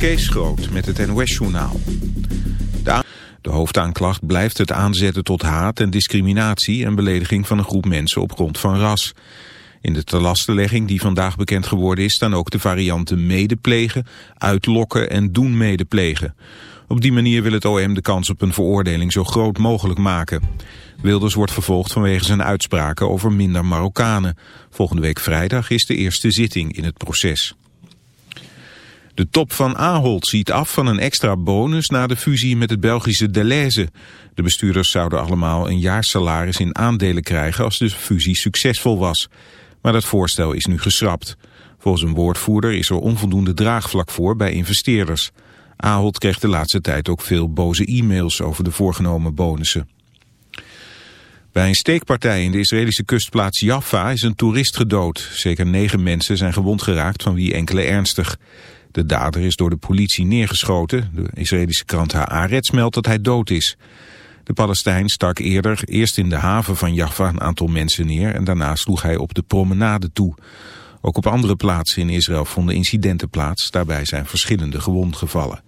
Kees Groot met het NOS-journaal. De, de hoofdaanklacht blijft het aanzetten tot haat en discriminatie... en belediging van een groep mensen op grond van ras. In de telastenlegging die vandaag bekend geworden is... staan ook de varianten medeplegen, uitlokken en doen medeplegen. Op die manier wil het OM de kans op een veroordeling zo groot mogelijk maken. Wilders wordt vervolgd vanwege zijn uitspraken over minder Marokkanen. Volgende week vrijdag is de eerste zitting in het proces. De top van Ahold ziet af van een extra bonus na de fusie met het Belgische Deleuze. De bestuurders zouden allemaal een jaarsalaris in aandelen krijgen als de fusie succesvol was. Maar dat voorstel is nu geschrapt. Volgens een woordvoerder is er onvoldoende draagvlak voor bij investeerders. Ahold kreeg de laatste tijd ook veel boze e-mails over de voorgenomen bonussen. Bij een steekpartij in de Israëlische kustplaats Jaffa is een toerist gedood. Zeker negen mensen zijn gewond geraakt, van wie enkele ernstig. De dader is door de politie neergeschoten. De Israëlische krant Haaretz meldt dat hij dood is. De Palestijn stak eerder eerst in de haven van Jaffa een aantal mensen neer... en daarna sloeg hij op de promenade toe. Ook op andere plaatsen in Israël vonden incidenten plaats. Daarbij zijn verschillende gewond gevallen.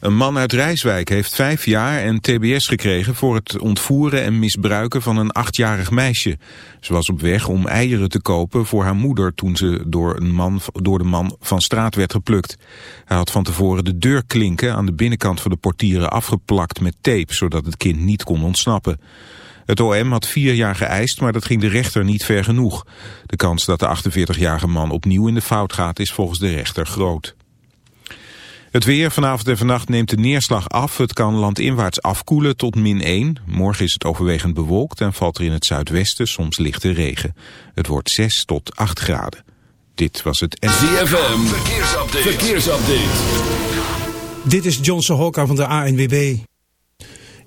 Een man uit Rijswijk heeft vijf jaar en tbs gekregen voor het ontvoeren en misbruiken van een achtjarig meisje. Ze was op weg om eieren te kopen voor haar moeder toen ze door, een man, door de man van straat werd geplukt. Hij had van tevoren de deurklinken aan de binnenkant van de portieren afgeplakt met tape, zodat het kind niet kon ontsnappen. Het OM had vier jaar geëist, maar dat ging de rechter niet ver genoeg. De kans dat de 48-jarige man opnieuw in de fout gaat is volgens de rechter groot. Het weer vanavond en vannacht neemt de neerslag af. Het kan landinwaarts afkoelen tot min 1. Morgen is het overwegend bewolkt en valt er in het zuidwesten soms lichte regen. Het wordt 6 tot 8 graden. Dit was het... ZFM, verkeersupdate. verkeersupdate. Dit is Johnson Hokka van de ANWB.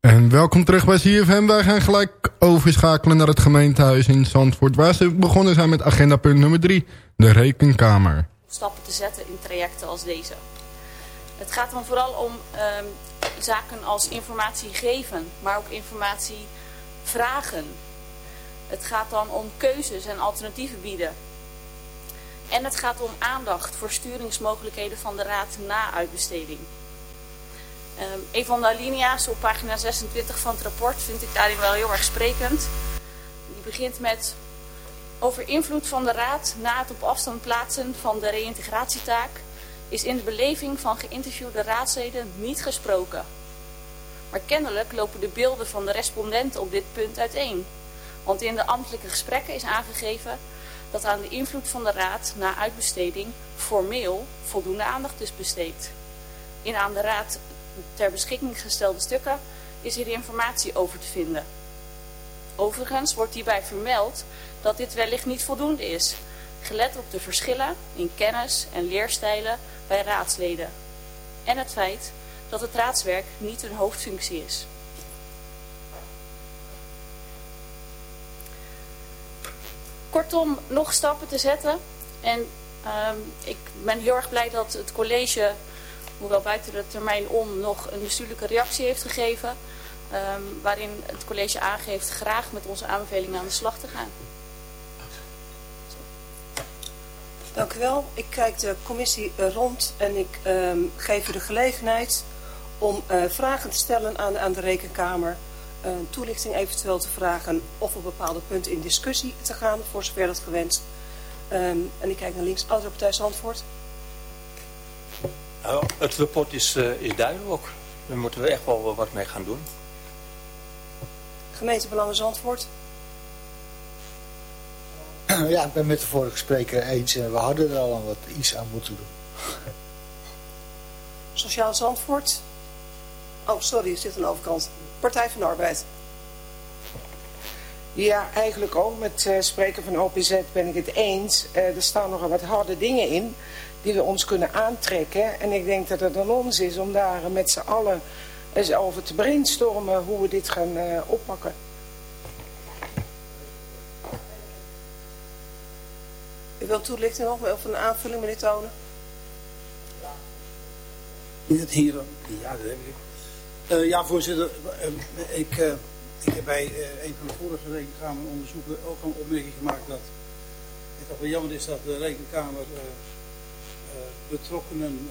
En welkom terug bij CFM. Wij gaan gelijk overschakelen naar het gemeentehuis in Zandvoort... waar ze begonnen zijn met agendapunt nummer 3, de rekenkamer. Stappen te zetten in trajecten als deze. Het gaat dan vooral om um, zaken als informatie geven, maar ook informatie vragen. Het gaat dan om keuzes en alternatieven bieden. En het gaat om aandacht voor sturingsmogelijkheden van de raad na uitbesteding. Um, een van de alinea's op pagina 26 van het rapport vind ik daarin wel heel erg sprekend. Die begint met over invloed van de raad na het op afstand plaatsen van de reïntegratietaak is in de beleving van geïnterviewde raadsleden niet gesproken. Maar kennelijk lopen de beelden van de respondenten op dit punt uiteen. Want in de ambtelijke gesprekken is aangegeven dat aan de invloed van de raad na uitbesteding formeel voldoende aandacht is besteed. In aan de raad ter beschikking gestelde stukken is hier informatie over te vinden. Overigens wordt hierbij vermeld dat dit wellicht niet voldoende is, gelet op de verschillen in kennis en leerstijlen bij raadsleden en het feit dat het raadswerk niet hun hoofdfunctie is. Kortom, nog stappen te zetten en um, ik ben heel erg blij dat het college hoewel buiten de termijn om nog een bestuurlijke reactie heeft gegeven. Um, waarin het college aangeeft graag met onze aanbevelingen aan de slag te gaan. Dank u wel. Ik kijk de commissie rond en ik um, geef u de gelegenheid om uh, vragen te stellen aan, aan de rekenkamer. Uh, toelichting eventueel te vragen of op bepaalde punten in discussie te gaan, voor zover dat gewenst. Um, en ik kijk naar links, andere partij antwoord. Nou, het rapport is, uh, is duidelijk. Daar moeten we echt wel wat mee gaan doen. Gemeentebelangen Zandvoort. Ja, ik ben met de vorige spreker eens. We hadden er al wat iets aan moeten doen. Sociaal Zandvoort. Oh, sorry, er zit aan de overkant. Partij van de Arbeid. Ja, eigenlijk ook met uh, spreker van OPZ ben ik het eens. Uh, er staan nogal wat harde dingen in die we ons kunnen aantrekken. En ik denk dat het aan ons is om daar met z'n allen eens over te brainstormen hoe we dit gaan uh, oppakken. U wilt toelichting nog of een aanvulling, meneer Tonen? Niet hier, ja, dat heb ik. Uh, ja, voorzitter, uh, ik, uh, ik heb bij een van de vorige rekenkameronderzoeken ook een opmerking gemaakt dat het toch wel jammer is dat de rekenkamer betrokkenen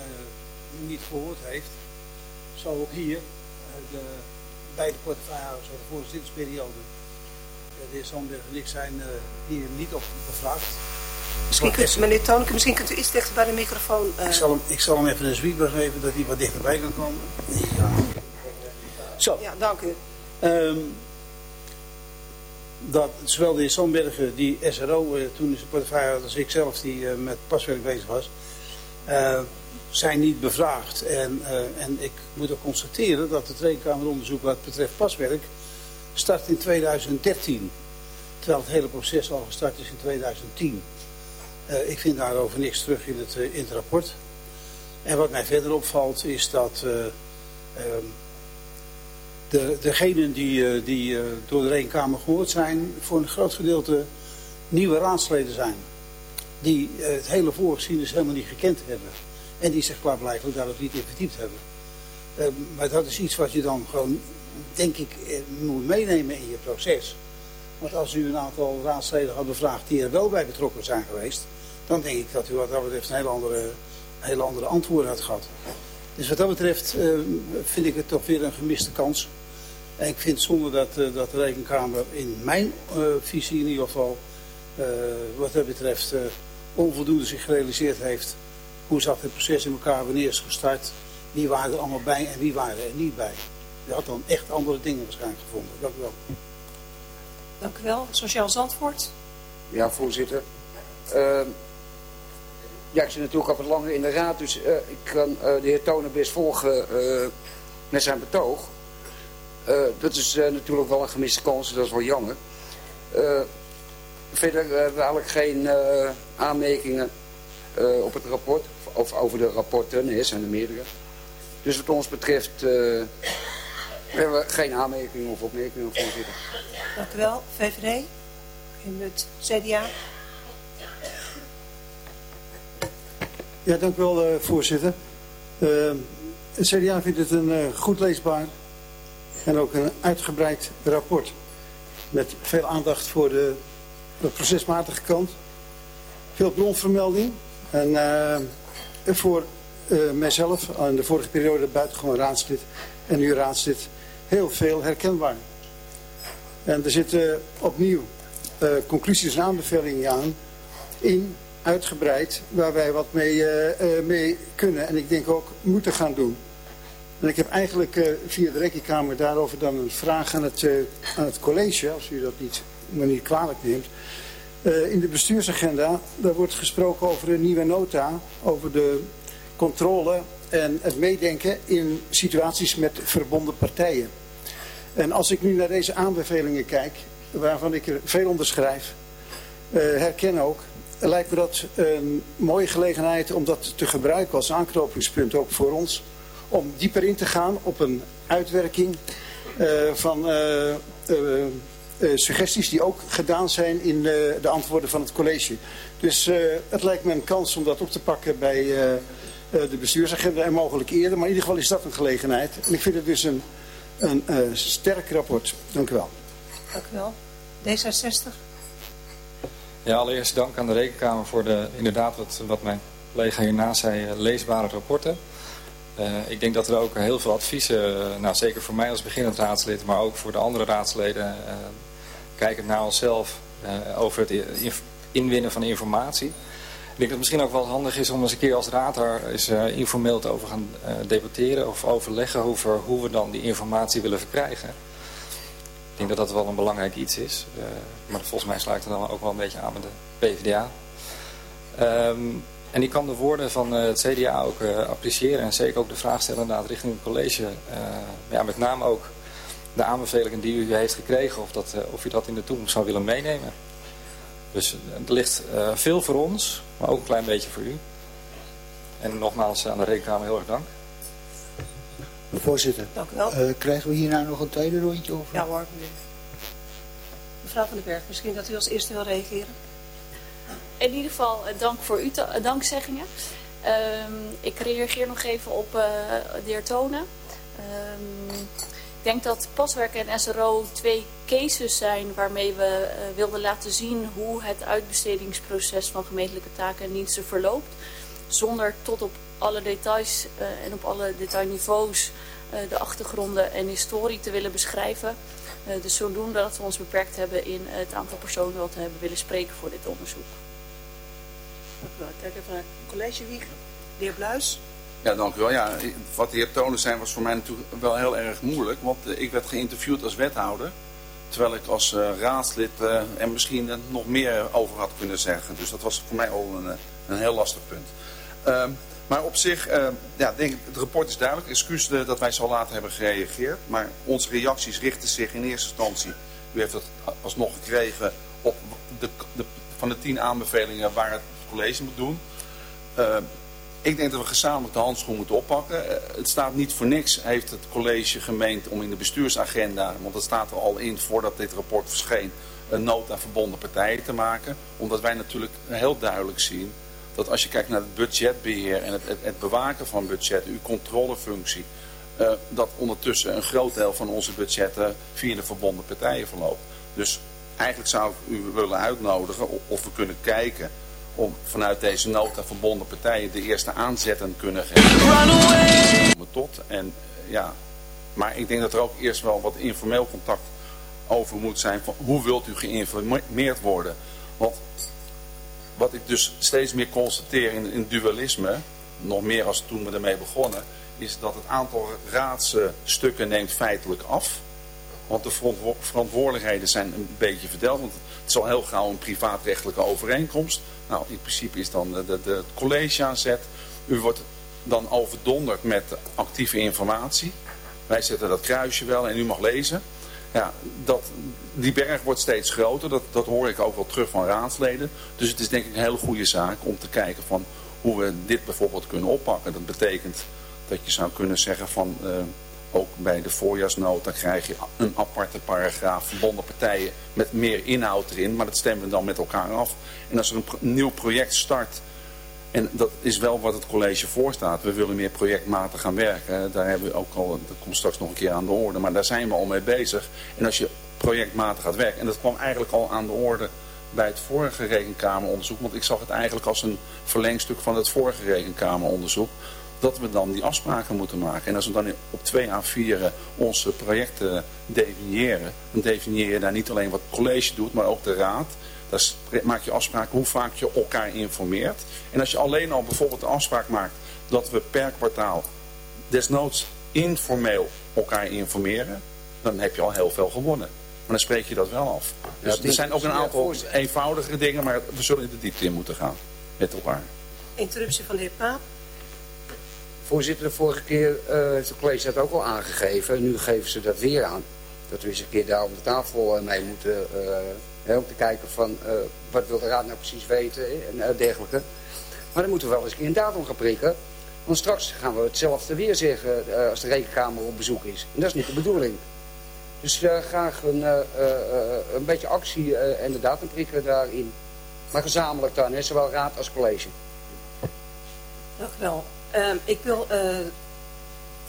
niet gehoord heeft. Zo ook hier, de beide portefeuillehouders van de vorige zittingsperiode, de heer Sandberg en ik zijn hier niet op gevraagd. Misschien kunt, meneer Toneke, misschien kunt u iets dichter bij de microfoon... Uh... Ik, zal hem, ik zal hem even een zwieber geven, dat hij wat dichterbij kan komen. Ja. Zo. Ja, dank u. Um, dat zowel de heer Sandbergen, die SRO, uh, toen is de portefeuille had, als ik zelf, die uh, met paswerk bezig was, zijn niet bevraagd. En, en ik moet ook constateren dat het rekenkameronderzoek wat betreft paswerk start in 2013. Terwijl het hele proces al gestart is in 2010. Uh, ik vind daarover niks terug in het, in rapport. En wat mij verder opvalt is dat uh, de, degenen die, die door de Rekenkamer gehoord zijn, voor een groot gedeelte nieuwe raadsleden zijn. Die het hele voorgeschiedenis helemaal niet gekend hebben. En die zich klaarblijkelijk daar ook niet in verdiept hebben. maar dat is iets wat je dan gewoon, denk ik, moet meenemen in je proces. Want als u een aantal raadsleden had bevraagd die er wel bij betrokken zijn geweest, dan denk ik dat u wat dat betreft een hele andere, hele andere antwoorden had gehad. Dus wat dat betreft uh, vind ik het toch weer een gemiste kans. En ik vind zonder dat, uh, dat de rekenkamer in mijn visie in ieder geval, wat dat betreft, onvoldoende zich gerealiseerd heeft. Hoe zat het proces in elkaar, wanneer is het gestart, wie waren er allemaal bij en wie waren er niet bij. Je had dan echt andere dingen waarschijnlijk gevonden. Dank u wel. Dank u wel. Sociaal Zandvoort. Ja, voorzitter. Ehm, ja, ik zit natuurlijk al wat langer in de raad, dus uh, ik kan uh, de heer Tonen best volgen uh, met zijn betoog. dat is natuurlijk wel een gemiste kans, dat is wel jammer. Verder hebben we eigenlijk geen aanmerkingen op het rapport, of over de rapporten, nee, zijn er meerdere. Dus wat ons betreft hebben we geen aanmerkingen of opmerkingen, voorzitter. Dank u wel. VVD, in het CDA. Ja, dank u wel, uh, voorzitter. Uh, het CDA vindt het een uh, goed leesbaar en ook een uitgebreid rapport. Met veel aandacht voor de, de procesmatige kant. Veel bronvermelding. En voor mijzelf, in de vorige periode buitengewoon raadslid en nu raadslid, heel veel herkenbaar. En er zitten opnieuw conclusies en aanbevelingen aan in uitgebreid waar wij wat mee, uh, mee kunnen en ik denk ook moeten gaan doen. En ik heb eigenlijk uh, via de rekenkamer daarover dan een vraag aan het, aan het college, als u dat niet, me niet kwalijk neemt. in de bestuursagenda, daar wordt gesproken over een nieuwe nota, over de controle en het meedenken in situaties met verbonden partijen. En als ik nu naar deze aanbevelingen kijk, waarvan ik er veel onderschrijf, herken ook lijkt me dat een mooie gelegenheid om dat te gebruiken als aanknopingspunt ook voor ons. Om dieper in te gaan op een uitwerking uh, van uh, uh, suggesties die ook gedaan zijn in de antwoorden van het college. Dus het lijkt me een kans om dat op te pakken bij de bestuursagenda en mogelijk eerder. Maar in ieder geval is dat een gelegenheid. En ik vind het dus een, een sterk rapport. Dank u wel. Dank u wel. D66. Ja, allereerst dank aan de Rekenkamer voor de, inderdaad, wat, wat mijn collega hiernaast zei, eh, leesbare rapporten. Uh, ik denk dat er ook heel veel adviezen, uh, nou zeker voor mij als beginnend raadslid, maar ook voor de andere raadsleden, uh, kijkend naar onszelf over het inwinnen van informatie. Ik denk dat het misschien ook wel handig is om eens een keer als raad daar eens informeel te over gaan debatteren of overleggen over hoe we dan die informatie willen verkrijgen. Ik denk dat dat wel een belangrijk iets is. Maar volgens mij sluit het dan ook wel een beetje aan met de PvdA. Um, en ik kan de woorden van uh, het CDA ook uh, appreciëren. En zeker ook de vraag stellen inderdaad richting het college. ja, met name ook de aanbevelingen die u heeft gekregen. Of, dat, of u dat in de toekomst zou willen meenemen. Dus er ligt veel voor ons. Maar ook een klein beetje voor u. En nogmaals aan de rekenkamer heel erg dank. Voorzitter, Dank u wel. uh, krijgen we hierna nog een tweede rondje? Of? Ja hoor, meneer. Mevrouw van den Berg, misschien dat u als eerste wil reageren? In ieder geval eh, dank voor uw uh, dankzeggingen. Um, ik reageer nog even op uh, de heer Tonen. Um, ik denk dat paswerk en SRO twee cases zijn waarmee we wilden laten zien hoe het uitbestedingsproces van gemeentelijke taken en diensten verloopt. Zonder tot op alle details en op alle detailniveaus de achtergronden en historie te willen beschrijven. Uh, dus zodoende dat we ons beperkt hebben in het aantal personen wat we hebben willen spreken voor dit onderzoek. Dank u wel. Ik kijk even naar het college Wiegen. De heer Bluis. Ja, dank u wel. Ja, wat de heer Tonen zijn was voor mij natuurlijk wel heel erg moeilijk. Want uh, ik werd geïnterviewd als wethouder. Terwijl ik als uh, raadslid uh, er misschien nog meer over had kunnen zeggen. Dus dat was voor mij al een, een heel lastig punt. Uh, maar op zich, uh, ja, denk het rapport is duidelijk. Excuus de, dat wij zo laat hebben gereageerd. Maar onze reacties richten zich in eerste instantie, u heeft het alsnog gekregen, op de, de, van de tien aanbevelingen waar het college moet doen. Uh, ik denk dat we gezamenlijk de handschoen moeten oppakken. Het staat niet voor niks, heeft het college gemeend om in de bestuursagenda, want dat staat er al in voordat dit rapport verscheen, een nood aan verbonden partijen te maken. Omdat wij natuurlijk heel duidelijk zien dat als je kijkt naar het budgetbeheer en het, het, het bewaken van budget, uw controlefunctie, uh, dat ondertussen een groot deel van onze budgetten via de verbonden partijen verloopt. Dus eigenlijk zou ik u willen uitnodigen of we kunnen kijken om vanuit deze nota verbonden partijen de eerste aanzetten kunnen geven. Tot en ja, maar ik denk dat er ook eerst wel wat informeel contact over moet zijn van hoe wilt u geïnformeerd worden. Want wat ik dus steeds meer constateer in, in dualisme, nog meer als toen we ermee begonnen, is dat het aantal raadsstukken neemt feitelijk af. Want de verantwoordelijkheden zijn een beetje verdeeld. Want het is al heel gauw een privaatrechtelijke overeenkomst. Nou, in principe is dan de college aan zet. U wordt dan overdonderd met actieve informatie. Wij zetten dat kruisje wel en u mag lezen. Ja, dat, die berg wordt steeds groter. Dat, dat hoor ik ook wel terug van raadsleden. Dus het is denk ik een hele goede zaak om te kijken van hoe we dit bijvoorbeeld kunnen oppakken. Dat betekent dat je zou kunnen zeggen van... Uh, ook bij de voorjaarsnota krijg je een aparte paragraaf verbonden partijen met meer inhoud erin. Maar dat stemmen we dan met elkaar af. En als er een nieuw project start, en dat is wel wat het college voorstaat. We willen meer projectmatig gaan werken. Daar hebben we ook al, dat komt straks nog een keer aan de orde. Maar daar zijn we al mee bezig. En als je projectmatig gaat werken, en dat kwam eigenlijk al aan de orde bij het vorige rekenkameronderzoek. Want ik zag het eigenlijk als een verlengstuk van het vorige rekenkameronderzoek dat we dan die afspraken moeten maken. En als we dan op 2 A4 onze projecten definiëren, dan definieer je daar niet alleen wat het college doet, maar ook de raad. Daar maak je afspraken hoe vaak je elkaar informeert. En als je alleen al bijvoorbeeld de afspraak maakt dat we per kwartaal desnoods informeel elkaar informeren, dan heb je al heel veel gewonnen. Maar dan spreek je dat wel af. Dus ja, er zijn ook een aantal eenvoudigere dingen, maar we zullen in de diepte in moeten gaan met elkaar. Interruptie van de heer Paap. Voorzitter, de vorige keer heeft uh, het college dat ook al aangegeven. Nu geven ze dat weer aan. Dat we eens een keer daar op de tafel mee moeten. Uh, om te kijken van uh, wat wil de raad nou precies weten en dergelijke. Maar dan moeten we wel eens een datum gaan prikken. Want straks gaan we hetzelfde weer zeggen als de rekenkamer op bezoek is. En dat is niet de bedoeling. Dus graag een, een beetje actie en de datum prikken daarin. Maar gezamenlijk dan, hè, zowel raad als college. Dank u wel. Uh, ik wil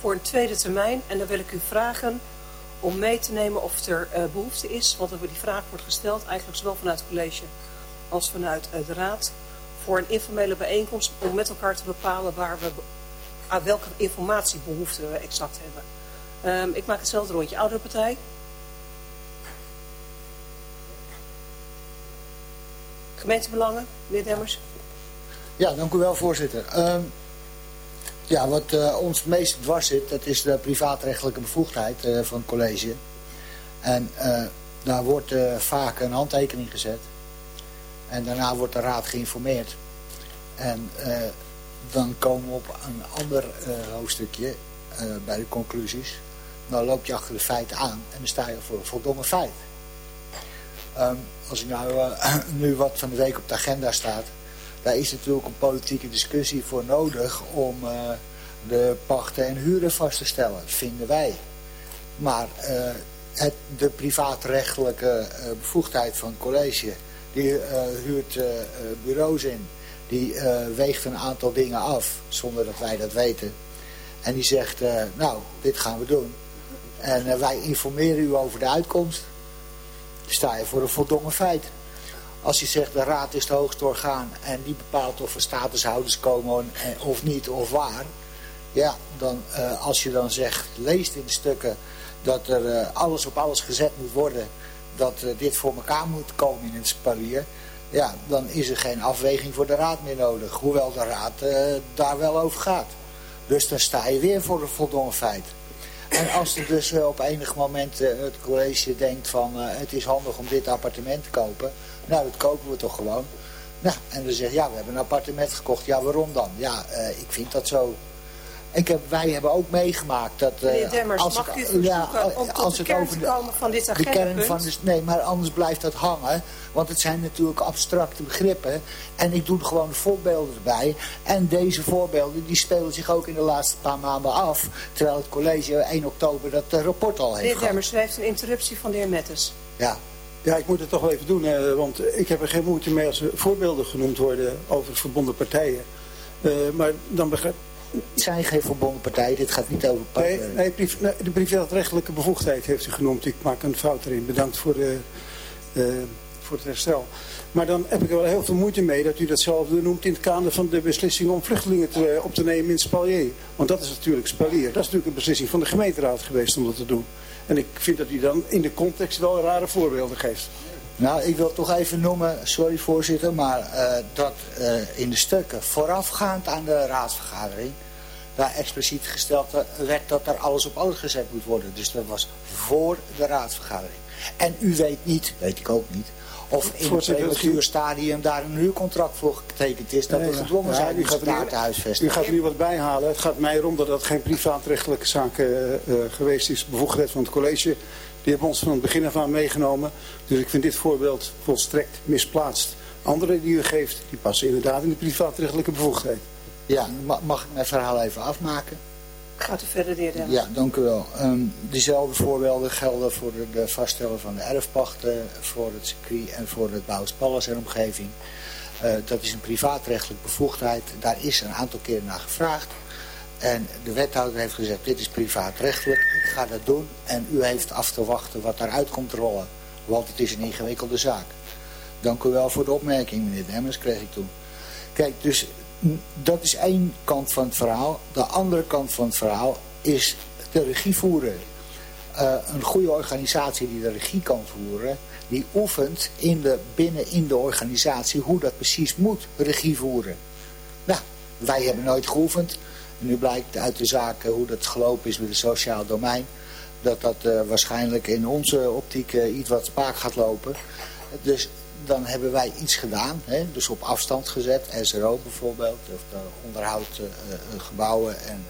voor een tweede termijn, en dan wil ik u vragen om mee te nemen of er uh, behoefte is, want die vraag wordt gesteld eigenlijk zowel vanuit het college als vanuit de raad, voor een informele bijeenkomst om met elkaar te bepalen waar we, aan welke informatiebehoeften we exact hebben. Um, ik maak hetzelfde rondje. Oudere partij. Gemeentebelangen, meneer Demmers. Ja, dank u wel voorzitter. Um, ja, wat uh, ons meest dwars zit, dat is de privaatrechtelijke bevoegdheid uh, van het college. En uh, daar wordt vaak een handtekening gezet. En daarna wordt de raad geïnformeerd. En dan komen we op een ander hoofdstukje bij de conclusies. Dan loop je achter de feiten aan en dan sta je voor een voldongen feit. Um, als ik nou nu wat van de week op de agenda staat daar is natuurlijk een politieke discussie voor nodig om uh, de pachten en huren vast te stellen, vinden wij. Maar uh, het, de privaatrechtelijke uh, bevoegdheid van het college, die huurt bureaus in, die weegt een aantal dingen af, zonder dat wij dat weten. En die zegt, nou, dit gaan we doen. En wij informeren u over de uitkomst. Sta je voor een voldongen feit. Als je zegt de raad is het hoogste orgaan en die bepaalt of er statushouders komen of niet of waar. Ja, dan, uh, als je dan zegt, leest in de stukken dat er uh, alles op alles gezet moet worden. Dat dit voor elkaar moet komen in het spalier. Ja, dan is er geen afweging voor de raad meer nodig. Hoewel de raad daar wel over gaat. Dus dan sta je weer voor een voldongen feit. En als er dus op enig moment het college denkt van het is handig om dit appartement te kopen nou, dat kopen we toch gewoon. Nou, en dan zegt ja, we hebben een appartement gekocht. Ja, waarom dan? Ja, uh, ik vind dat zo. Ik heb, wij hebben ook meegemaakt dat... Uh, Meneer Demmers, als mag ik u ja, om tot als de kern te komen van dit agendapunt? Van de, nee, maar anders blijft dat hangen. Want het zijn natuurlijk abstracte begrippen. En ik doe er gewoon voorbeelden erbij. En deze voorbeelden die spelen zich ook in de laatste paar maanden af. Terwijl het college 1 oktober dat rapport al heeft Meneer Demmers, u heeft een interruptie van de heer Metters. Ja. Ja, ik moet het toch wel even doen, hè, want ik heb er geen moeite mee als er voorbeelden genoemd worden over verbonden partijen. Uh, maar dan begrijp het zijn geen verbonden partijen, dit gaat niet over partijen. Nee, nee, nee, de privaatrechtelijke bevoegdheid heeft u genoemd. Ik maak een fout erin. Bedankt voor, de, uh, voor het herstel. Maar dan heb ik er wel heel veel moeite mee dat u datzelfde noemt in het kader van de beslissing om vluchtelingen te, op te nemen in Spalier. Want dat is natuurlijk Spalier. Dat is natuurlijk een beslissing van de gemeenteraad geweest om dat te doen. En ik vind dat u dan in de context wel rare voorbeelden geeft. Nou, ik wil toch even noemen, sorry voorzitter, maar uh, dat uh, in de stukken voorafgaand aan de raadsvergadering, daar expliciet gesteld werd dat er alles op alles gezet moet worden. Dus dat was voor de raadsvergadering. En u weet niet, weet ik ook niet, of in het prematuur stadium daar een huurcontract voor getekend is, dat we gedwongen zijn om het daar te huisvesten. U gaat nu wat bijhalen. Het gaat mij erom dat dat geen privaatrechtelijke zaak uh, uh, geweest is. Bevoegdheid van het college. Die hebben ons van het begin af aan meegenomen. Dus ik vind dit voorbeeld volstrekt misplaatst. Andere die u geeft, die passen inderdaad in de privaatrechtelijke bevoegdheid. Ja, mag ik mijn verhaal even afmaken? Gaat u verder, de heer Ja, dank u wel. Um, diezelfde voorbeelden gelden voor het vaststellen van de erfpachten, voor het circuit en voor het Bouwspallas en omgeving. Uh, dat is een privaatrechtelijk bevoegdheid. Daar is een aantal keren naar gevraagd. En de wethouder heeft gezegd, dit is privaatrechtelijk, ik ga dat doen. En u heeft af te wachten wat daaruit komt rollen. Want het is een ingewikkelde zaak. Dank u wel voor de opmerking, meneer Demmers, kreeg ik toen. Kijk, dus dat is één kant van het verhaal. De andere kant van het verhaal is de regie voeren. Uh, een goede organisatie die de regie kan voeren, die oefent in de, binnen in de organisatie hoe dat precies moet, regie voeren. Nou, wij hebben nooit geoefend. nu blijkt uit de zaken hoe dat gelopen is met het sociaal domein, dat dat uh, waarschijnlijk in onze optiek uh, iets wat spaak gaat lopen. Dus dan hebben wij iets gedaan. Hè? Dus op afstand gezet. SRO bijvoorbeeld. Of onderhoud uh, gebouwen en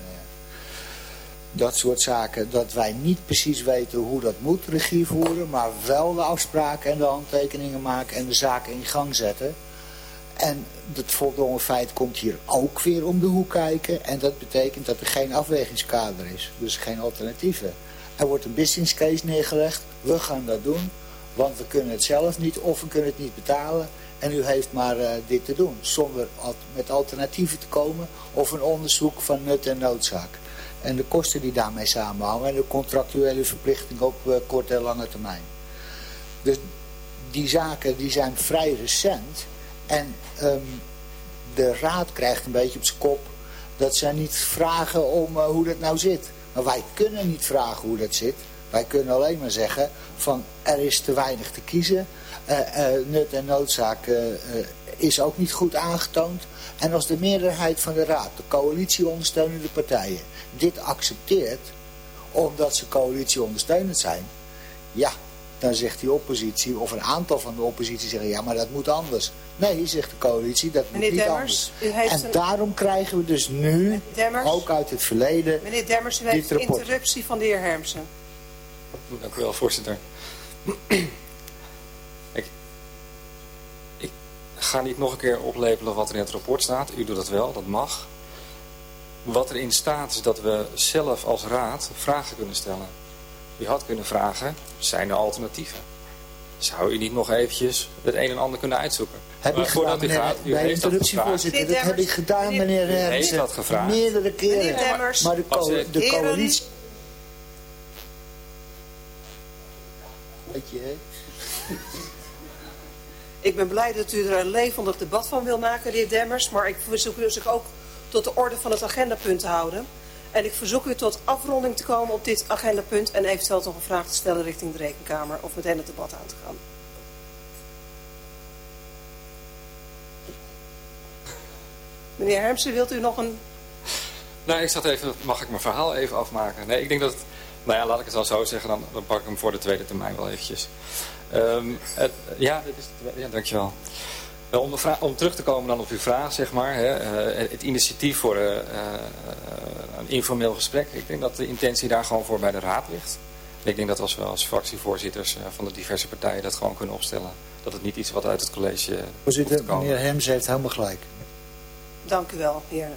dat soort zaken. Dat wij niet precies weten hoe dat moet regie voeren. Maar wel de afspraken en de handtekeningen maken en de zaken in gang zetten. En het voldongen feit komt hier ook weer om de hoek kijken. En dat betekent dat er geen afwegingskader is. Dus geen alternatieven. Er wordt een business case neergelegd. We gaan dat doen. Want we kunnen het zelf niet of we kunnen het niet betalen. En u heeft maar uh, dit te doen. Zonder met alternatieven te komen of een onderzoek van nut en noodzaak. En de kosten die daarmee samenhangen en de contractuele verplichting op uh, korte en lange termijn. Dus die zaken die zijn vrij recent. En um, de raad krijgt een beetje op zijn kop dat zij niet vragen om uh, hoe dat nou zit. Maar wij kunnen niet vragen hoe dat zit. Wij kunnen alleen maar zeggen van er is te weinig te kiezen. Uh, uh, nut en noodzaak uh, is ook niet goed aangetoond. En als de meerderheid van de raad, de coalitie ondersteunende partijen, dit accepteert, omdat ze coalitie ondersteunend zijn, ja, dan zegt die oppositie, of een aantal van de oppositie zeggen, ja, maar dat moet anders. Nee, zegt de coalitie, dat moet niet Demmers, anders. En een... daarom krijgen we dus nu, Demmers, ook uit het verleden, Meneer Demmers, u heeft een interruptie van de heer Hermsen. Dank u wel, voorzitter. ik, ik ga niet nog een keer oplepelen wat er in het rapport staat. U doet dat wel, dat mag. Wat erin staat is dat we zelf als raad vragen kunnen stellen. U had kunnen vragen, zijn er alternatieven? Zou u niet nog eventjes het een en ander kunnen uitzoeken? Heb ik gedaan, meneer, gaat, u bij interruptievoorzitter. Dat heb ik gedaan, meneer Hermsen. heeft dat gevraagd. Meerdere keren. Maar de, co de coalitie... Ik ben blij dat u er een levendig debat van wil maken, de heer Demmers. Maar ik verzoek u dus ook tot de orde van het agendapunt te houden. En ik verzoek u tot afronding te komen op dit agendapunt en eventueel nog een vraag te stellen richting de Rekenkamer of meteen het debat aan te gaan. Meneer Hermsen, wilt u nog een... Nou, ik zat even, mag ik mijn verhaal even afmaken? Nee, ik denk dat, nou ja, laat ik het dan zo zeggen, dan, dan pak ik hem voor de tweede termijn wel eventjes. Um, het, ja, dit is, ja, dankjewel. Om, om, terug te komen dan op uw vraag, zeg maar, hè, uh, het initiatief voor uh, uh, een informeel gesprek. Ik denk dat de intentie daar gewoon voor bij de raad ligt. Ik denk dat als we als fractievoorzitters van de diverse partijen dat gewoon kunnen opstellen. Dat het niet iets wat uit het college... Voorzitter, meneer Hems heeft helemaal gelijk. Dank u wel, heer.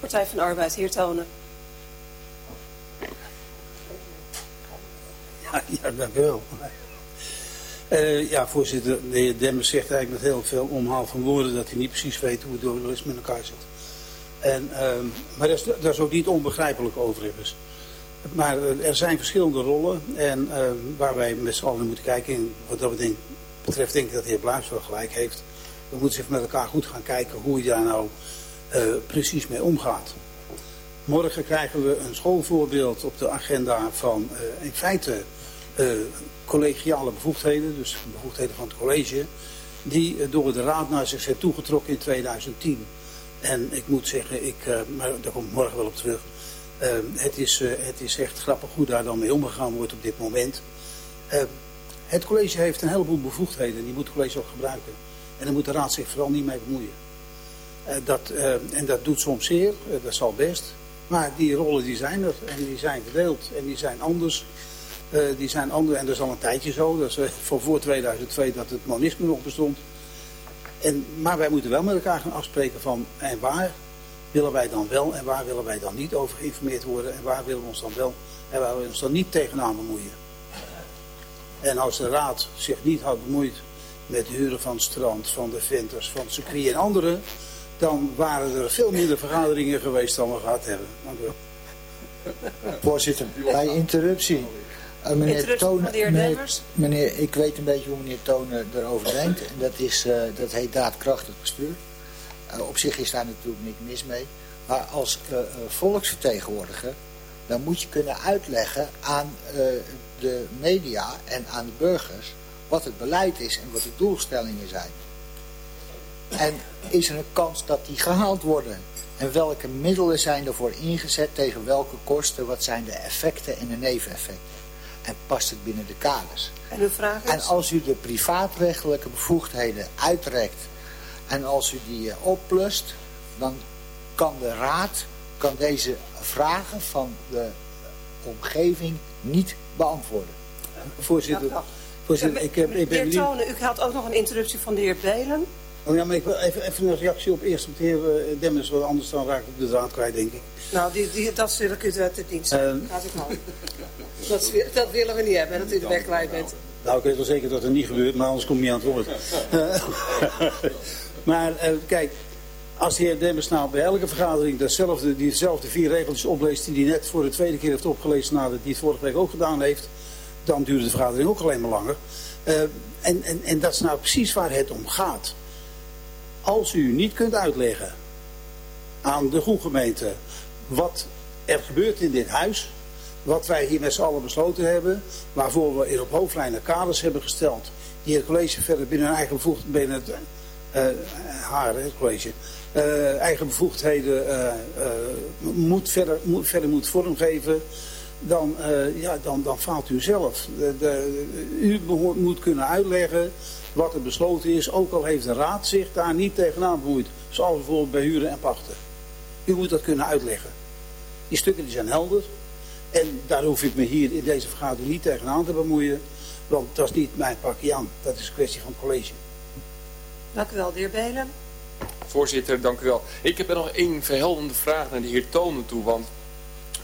Partij van de Arbeid, heer Tonen. Ja, dank u wel. Uh, ja, voorzitter, de heer Demmers zegt eigenlijk met heel veel omhaal van woorden dat hij niet precies weet hoe het door is met elkaar zit. En, uh, maar dat is, dat ook niet onbegrijpelijk overigens. Maar uh, er zijn verschillende rollen en ehm, waar wij met z'n allen moeten kijken. wat dat betreft denk ik dat de heer Blaas wel gelijk heeft. We moeten zich met elkaar goed gaan kijken hoe je daar nou uh, precies mee omgaat. Morgen krijgen we een schoolvoorbeeld op de agenda van in feite collegiale bevoegdheden, dus bevoegdheden van het college, die door de raad naar zich zijn toegetrokken in 2010. En ik moet zeggen, ik, maar daar kom ik morgen wel op terug, het, is, het is echt grappig hoe daar dan mee omgegaan wordt op dit moment. het college heeft een heleboel bevoegdheden, die moet het college ook gebruiken. En daar moet de raad zich vooral niet mee bemoeien. Dat, en dat doet soms zeer, dat zal best. Maar die rollen die zijn er en die zijn verdeeld en die zijn anders. Die zijn anders en dat is al een tijdje zo. Dat is voor, voor 2002 dat het monisme nog bestond. En, maar wij moeten wel met elkaar gaan afspreken van en waar willen wij dan wel en waar willen wij dan niet over geïnformeerd worden. En waar willen we ons dan wel en waar willen we ons dan niet tegenaan bemoeien. En als de raad zich niet had bemoeid met huren van het strand, van de venters, van het circuit en anderen, dan waren er veel minder vergaderingen geweest dan we gehad hebben. Dank u wel. Voorzitter, bij interruptie. Uh, meneer Tonen, meneer, meneer, ik weet een beetje hoe meneer Tonen erover denkt. En dat, is, uh, dat heet daadkrachtig bestuur. Uh, op zich is daar natuurlijk niks mis mee. Maar als volksvertegenwoordiger, dan moet je kunnen uitleggen aan de media en aan de burgers wat het beleid is en wat de doelstellingen zijn. En is er een kans dat die gehaald worden? En welke middelen zijn ervoor ingezet tegen welke kosten? Wat zijn de effecten en de neveneffecten? En past het binnen de kaders? En, de vraag is... en als u de privaatrechtelijke bevoegdheden uitrekt en als u die eh, opplust, dan kan de raad kan deze vragen van de omgeving niet beantwoorden. Voorzitter, Voorzitter, ik, heb, ik ben Tonen, u had ook nog een interruptie van de heer Belen. Oh ja, maar ik wil even, even een reactie op eerst op de heer uh, Demmers, want anders dan raak ik de draad kwijt, denk ik. Nou, die, die, dat wil ik u uit de dienst. Uh, Gaat ik al. dat, dat willen we niet hebben, dat u de weg kwijt bent. Nou, ik weet wel zeker dat het niet gebeurt, maar anders kom je niet aan het woord. maar uh, kijk, als de heer Demmers nou bij elke vergadering dezelfde, die dezelfde vier regels opleest die hij net voor de tweede keer heeft opgelezen nadat hij het vorige week ook gedaan heeft, dan duurt de vergadering ook alleen maar langer. Uh, en, en, en dat is nou precies waar het om gaat. Als u niet kunt uitleggen aan de groengemeente wat er gebeurt in dit huis, wat wij hier met z'n allen besloten hebben, waarvoor we in op hoofdlijnen kaders hebben gesteld, die het college verder binnen eigen bevoegdheden, binnen het, haar, college, eigen bevoegdheden uh, moet verder, moet, verder moet vormgeven, dan, ja, dan, dan faalt u zelf. De, u moet kunnen uitleggen wat er besloten is, ook al heeft de raad zich daar niet tegenaan bemoeid. Zoals bijvoorbeeld bij huren en pachten. U moet dat kunnen uitleggen. Die stukken die zijn helder. En daar hoef ik me hier in deze vergadering niet tegenaan te bemoeien. Want dat is niet mijn pakje aan. Dat is een kwestie van het college. Dank u wel, de heer Belen. Voorzitter, dank u wel. Ik heb er nog één verheldende vraag naar de heer Tonen toe. Want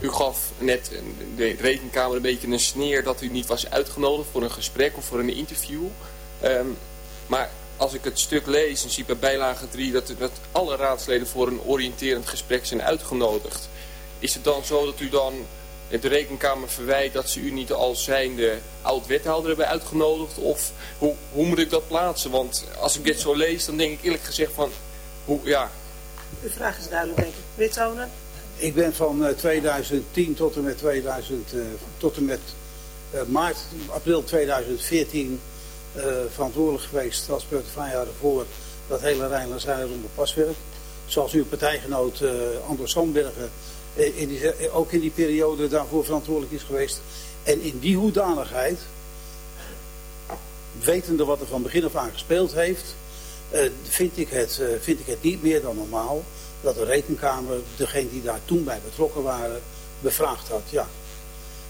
u gaf net de rekenkamer een beetje een sneer dat u niet was uitgenodigd voor een gesprek of voor een interview. Ehm, maar als ik het stuk lees en zie bij bijlage 3 dat, dat alle raadsleden voor een oriënterend gesprek zijn uitgenodigd. Is het dan zo dat u dan de rekenkamer verwijt dat ze u niet als zijnde oud-wethouder hebben uitgenodigd? Of hoe, hoe moet ik dat plaatsen? Want als ik dit zo lees, dan denk ik eerlijk gezegd van, hoe, ja. Uw vraag is duidelijk, denk ik. Wittonen? Ik ben van 2010 eh, tot en met, 2000, uh, eh, tot en met uh, maart, april 2014 uh, verantwoordelijk geweest als portefeuillehouder voor dat hele Rijnland-Zuider onder paswerk. Zoals uw partijgenoot uh, Andor Sandbergen in die, ook in die periode daarvoor verantwoordelijk is geweest. En in die hoedanigheid, wetende wat er van begin af aan gespeeld heeft, vind, ik het, vind ik het niet meer dan normaal dat de rekenkamer, degene die daar toen bij betrokken waren, bevraagd had. Ja.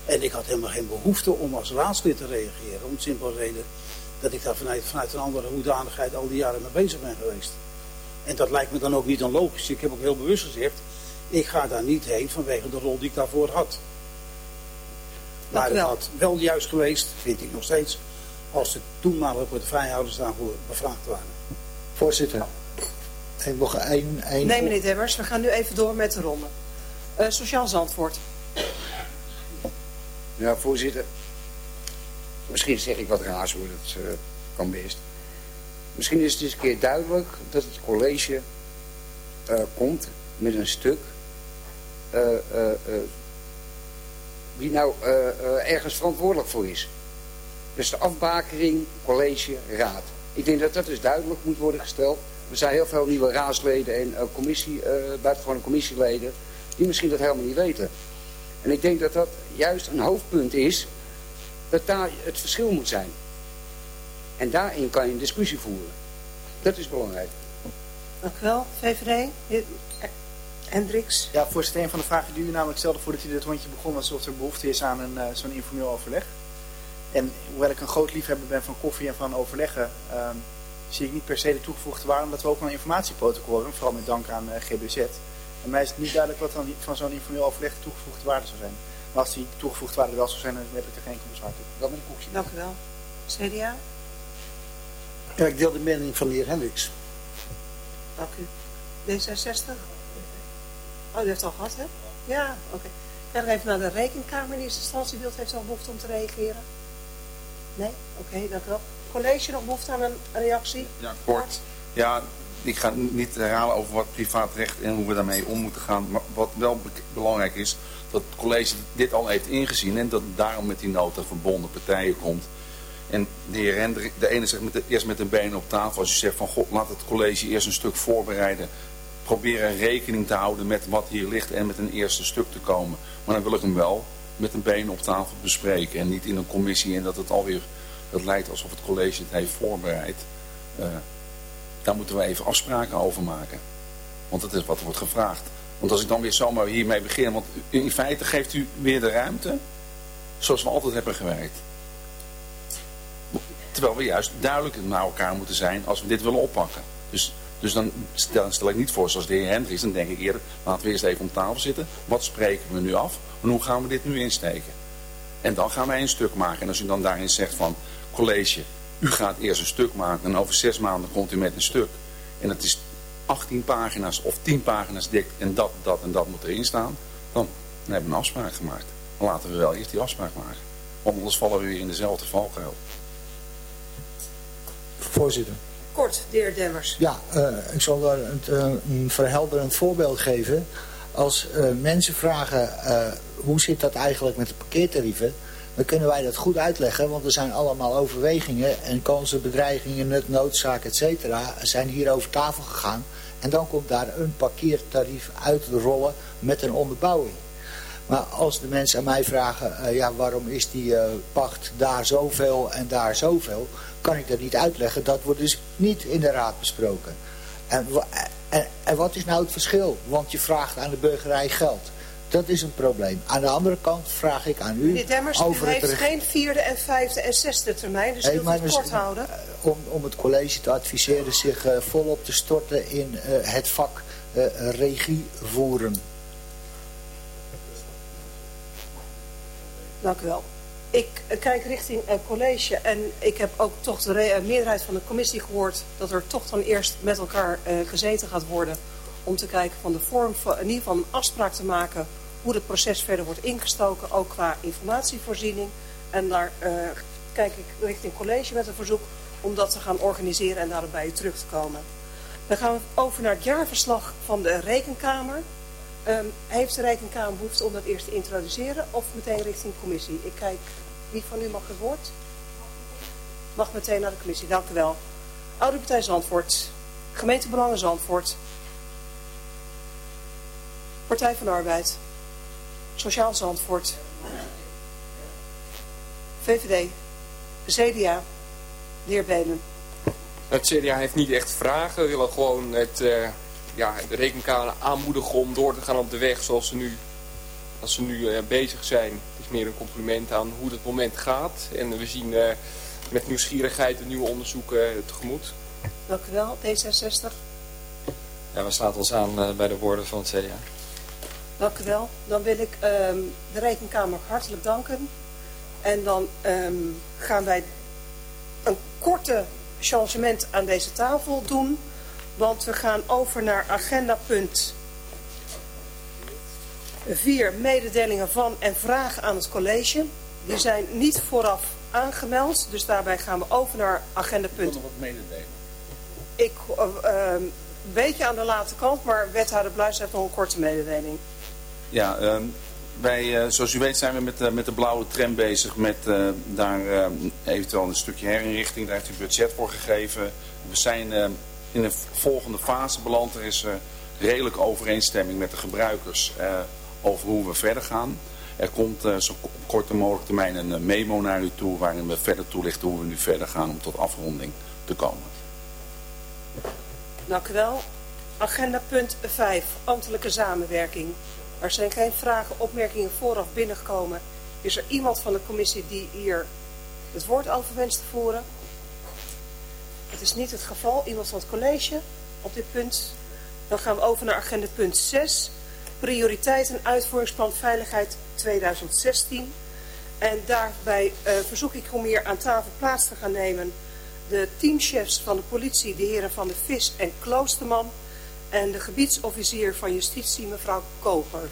En ik had helemaal geen behoefte om als raadslid te reageren, om het simpele reden dat ik daar vanuit, vanuit een andere hoedanigheid al die jaren mee bezig ben geweest. En dat lijkt me dan ook niet onlogisch. Ik heb ook heel bewust gezegd, ik ga daar niet heen vanwege de rol die ik daarvoor had. Maar het had wel juist geweest, vind ik nog steeds, als de toenmalige portefeuillehouders daarvoor bevraagd waren. Voorzitter, ik nog één... één... Nee meneer Demmers, we gaan nu even door met de ronde. Uh, Sociaal Zandvoort. Ja, voorzitter. Misschien zeg ik wat raars hoor, dat uh, kan best. Misschien is het eens een keer duidelijk dat het college uh, komt met een stuk wie nou ergens verantwoordelijk voor is. Dus de afbakering, college, raad. Ik denk dat dat dus duidelijk moet worden gesteld. Er zijn heel veel nieuwe raadsleden en commissie, buitengewone commissieleden die misschien dat helemaal niet weten. En ik denk dat dat juist een hoofdpunt is dat daar het verschil moet zijn. En daarin kan je een discussie voeren. Dat is belangrijk. Dank u wel. VVD, Hendricks. Ja, voorzitter, een van de vragen die u namelijk stelde voordat u dit rondje begon was of er behoefte is aan een uh, zo'n informeel overleg. En hoewel ik een groot liefhebber ben van koffie en van overleggen, uh, zie ik niet per se de toegevoegde waarde omdat we ook een informatieprotocol hebben, vooral met dank aan uh, eh, GBZ. En mij is het niet duidelijk wat dan van zo'n informeel overleg de toegevoegde waarde zou zijn. Maar als die toegevoegde waarde wel zou zijn, dan heb ik er geen bezwaar tegen. Dat ben ik koekje. Dank u wel. CDA? Ja, ik deel de mening van de heer Hendricks. Dank u. D66? Oh, u heeft het al gehad, hè? Ja, oké. Okay. Verder even naar de rekenkamer in eerste instantie. Wilt heeft al behoefte om te reageren? Nee? Oké, okay, dank u wel. College nog behoefte aan een reactie? Ja, kort. Ja, ik ga niet herhalen over wat privaatrecht en hoe we daarmee om moeten gaan. Maar wat wel belangrijk is, dat het college dit al heeft ingezien en dat daarom met die nota verbonden partijen komt. En de heer Hendrik, de ene zegt met eerst met een been op tafel. Als je zegt van god, laat het college eerst een stuk voorbereiden. Proberen rekening te houden met wat hier ligt en met een eerste stuk te komen. Maar dan wil ik hem wel met een been op tafel bespreken. En niet in een commissie en dat het alweer, het lijkt alsof het college het heeft voorbereid. Uh, daar moeten we even afspraken over maken. Want dat is wat wordt gevraagd. Want als ik dan weer zomaar hiermee begin, want in feite geeft u weer de ruimte zoals we altijd hebben gewerkt. Terwijl we juist duidelijk naar elkaar moeten zijn als we dit willen oppakken. Dus, dus dan stel, ik niet voor zoals de heer Hendricks. Dan denk ik eerder, laten we eerst even om tafel zitten. Wat spreken we nu af? En hoe gaan we dit nu insteken? En dan gaan wij een stuk maken. En als u dan daarin zegt van, college, u gaat eerst een stuk maken. En over zes maanden komt u met een stuk. En het is 18 pagina's of 10 pagina's dik. En dat, dat en dat moet erin staan. Dan, dan hebben we een afspraak gemaakt. Dan laten we wel eerst die afspraak maken. Want anders vallen we weer in dezelfde valkuil. Voorzitter. Kort, de heer Demmers. Ja, uh, ik zal daar een, uh, een, verhelderend voorbeeld geven. Als uh, mensen vragen hoe zit dat eigenlijk met de parkeertarieven... dan kunnen wij dat goed uitleggen, want er zijn allemaal overwegingen... en kansen, bedreigingen, nut, noodzaak, et cetera... zijn hier over tafel gegaan. En dan komt daar een parkeertarief uit te rollen met een onderbouwing. Maar als de mensen aan mij vragen, uh, ja, waarom is die uh, pacht daar zoveel en daar zoveel, kan ik dat niet uitleggen. Dat wordt dus niet in de raad besproken. En, en, en wat is nou het verschil? Want je vraagt aan de burgerij geld. Dat is een probleem. Aan de andere kant vraag ik aan u Meneer Demmers, over u het... heeft reg- geen vierde en vijfde en zesde termijn, dus Nee, u het dus- kort houden. om, om het college te adviseren zich eh, volop te storten in eh, het vak eh, regie voeren. Dank u wel. Ik eh, kijk richting het college en ik heb ook toch de eh, meerderheid van de commissie gehoord dat er toch dan eerst met elkaar eh, gezeten gaat worden om te kijken van de vorm, van, in ieder geval een afspraak te maken hoe het proces verder wordt ingestoken, ook qua informatievoorziening. En daar eh, kijk ik richting college met een verzoek om dat te gaan organiseren en daarbij u terug te komen. Dan gaan we over naar het jaarverslag van de Rekenkamer. Ehm, heeft de Rekenkamer behoefte om dat eerst te introduceren of meteen richting commissie? Ik kijk, wie van u mag het woord? Mag meteen naar de commissie, dank u wel. Oude Partij Zandvoort, Gemeentebelangen Zandvoort, Partij van de Arbeid, Sociaal Zandvoort, VVD, CDA, de heer Belen. Het CDA heeft niet echt vragen. We willen gewoon het, eh, ja, de rekenkamer aanmoedigen om door te gaan op de weg zoals ze nu, als ze nu eh, bezig zijn. Het is meer een compliment aan hoe het moment gaat. En we zien eh, met nieuwsgierigheid de nieuwe onderzoeken tegemoet. Dank u wel, D66. Ja, we sluiten ons aan bij de woorden van het CDA. Dank u wel. Dan wil ik ehm, de Rekenkamer hartelijk danken. En dan ehm, gaan wij een korte changement aan deze tafel doen. Want we gaan over naar agenda punt 4. Mededelingen van en vragen aan het college. Die zijn niet vooraf aangemeld. Dus daarbij gaan we over naar agenda punt nog wat mededelen. ik, eh, ehm, een beetje aan de late kant, maar wethouder Bluis heeft nog een korte mededeling. Ja, ehm, wij, eh, zoals u weet zijn we met, eh, met de blauwe tram bezig met eh, daar eventueel een stukje herinrichting. Daar heeft u budget voor gegeven. We zijn in een volgende fase beland. Er is redelijk overeenstemming met de gebruikers over hoe we verder gaan. Er komt zo korte mogelijke termijn een memo naar u toe waarin we verder toelichten hoe we nu verder gaan om tot afronding te komen. Dank u wel. Agenda punt 5, ambtelijke samenwerking. Er zijn geen vragen, opmerkingen vooraf binnengekomen. Is er iemand van de commissie die hier het woord over wenst te voeren? Het is niet het geval. Iemand van het college op dit punt? Dan gaan we over naar agenda punt 6. Prioriteiten uitvoeringsplan veiligheid 2016. En daarbij eh, verzoek ik om hier aan tafel plaats te gaan nemen de teamchefs van de politie, de heren Van de Vis en Kloosterman. En de gebiedsofficier van justitie, mevrouw Koper.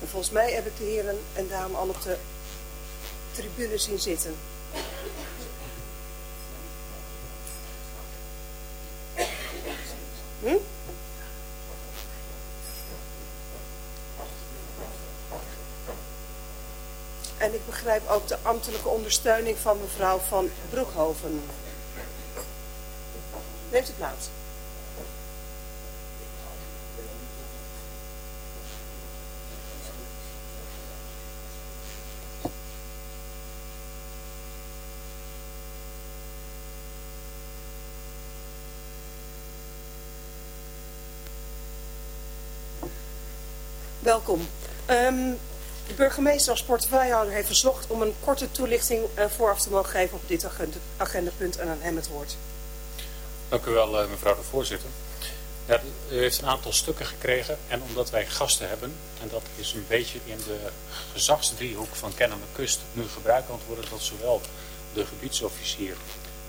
En volgens mij heb ik de heren en dames al op de tribune zien zitten. Hm? En ik begrijp ook de ambtelijke ondersteuning van mevrouw van Broekhoven. Neemt u plaats. Welkom. Ehm, de burgemeester als portefeuillehouder heeft verzocht om een korte toelichting eh, vooraf te mogen geven op dit agenda- agendapunt en aan hem het woord. Dank u wel, eh, mevrouw de voorzitter. Ja, u heeft een aantal stukken gekregen en omdat wij gasten hebben, en dat is een beetje in de gezagsdriehoek van Kennemerkust nu gebruikt aan worden, dat zowel de gebiedsofficier,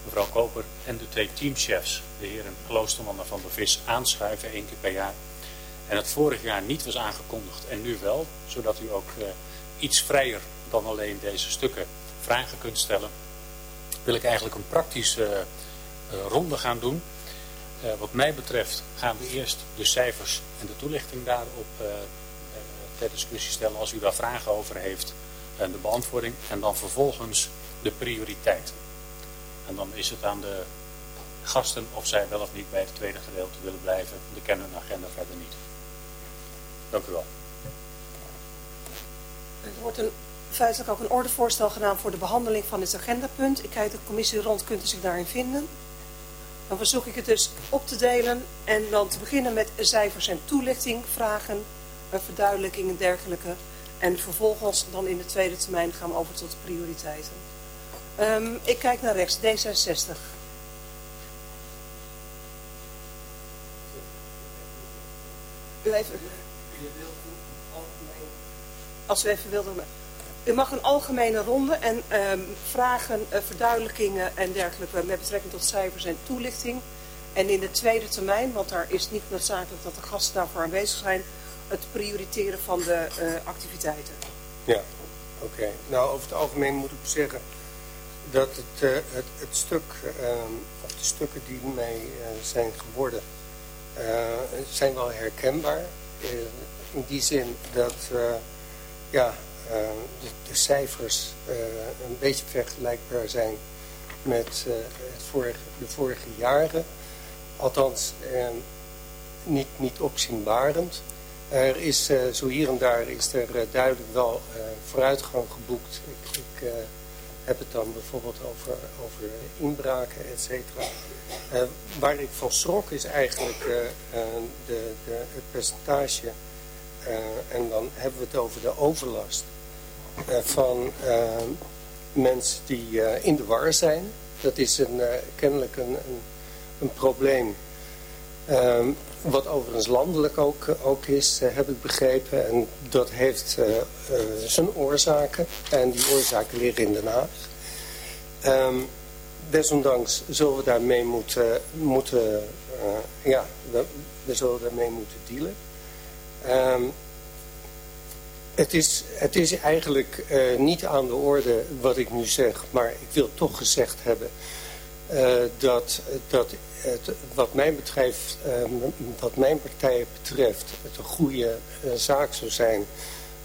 mevrouw Koper, en de twee teamchefs, de heren Kloosterman en Van der Vis, aanschuiven één keer per jaar. En het vorig jaar niet was aangekondigd en nu wel, zodat u ook eh, iets vrijer dan alleen deze stukken vragen kunt stellen, wil ik eigenlijk een praktische eh, eh, ronde gaan doen. Wat mij betreft gaan we eerst de cijfers en de toelichting daarop ter discussie stellen als u daar vragen over heeft en de beantwoording. En dan vervolgens de prioriteiten. En dan is het aan de gasten of zij wel of niet bij het tweede gedeelte willen blijven. We kennen hun agenda verder niet. Dank u wel. Er wordt een, feitelijk ook een ordevoorstel gedaan voor de behandeling van dit agendapunt. Ik kijk de commissie rond, kunt u zich daarin vinden. Dan verzoek ik het dus op te delen en dan te beginnen met cijfers en toelichting, vragen. een verduidelijking en dergelijke. En vervolgens dan in de tweede termijn gaan we over tot prioriteiten. Ehm, ik kijk naar rechts, D66. U even... Als u even wilde... U mag een algemene ronde en ehm, vragen, uh, verduidelijkingen en dergelijke met betrekking tot cijfers en toelichting. En in de tweede termijn, want daar is niet noodzakelijk dat de gasten daarvoor aanwezig zijn, het prioriteren van de uh, activiteiten. Ja, oké. Nou, over het algemeen moet ik zeggen dat het, uh, het, het, stuk, of de stukken die mee zijn geworden, zijn wel herkenbaar. in die zin dat ja, uh, de, cijfers uh, een beetje vergelijkbaar zijn met uh, het vorige, de vorige jaren. Althans, niet, niet opzienbarend. Er is zo hier en daar is er duidelijk wel vooruitgang geboekt. Ik, ik heb het dan bijvoorbeeld over, over inbraken, et cetera. waar ik van schrok is eigenlijk de, de, het percentage... en dan hebben we het over de overlast uh, van uh, mensen die in de war zijn. Dat is een, kennelijk een, een, een probleem. Ehm, wat overigens landelijk ook, ook is, heb ik begrepen. En dat heeft zijn oorzaken. En die oorzaken liggen in Den Haag. Um, desondanks zullen we daarmee moeten, moeten ja, we, daarmee moeten dealen. Um, het is, het is eigenlijk uh, niet aan de orde wat ik nu zeg, maar ik wil toch gezegd hebben uh, dat, dat het, wat, mijn betreft, uh, wat mijn partij betreft het een goede zaak zou zijn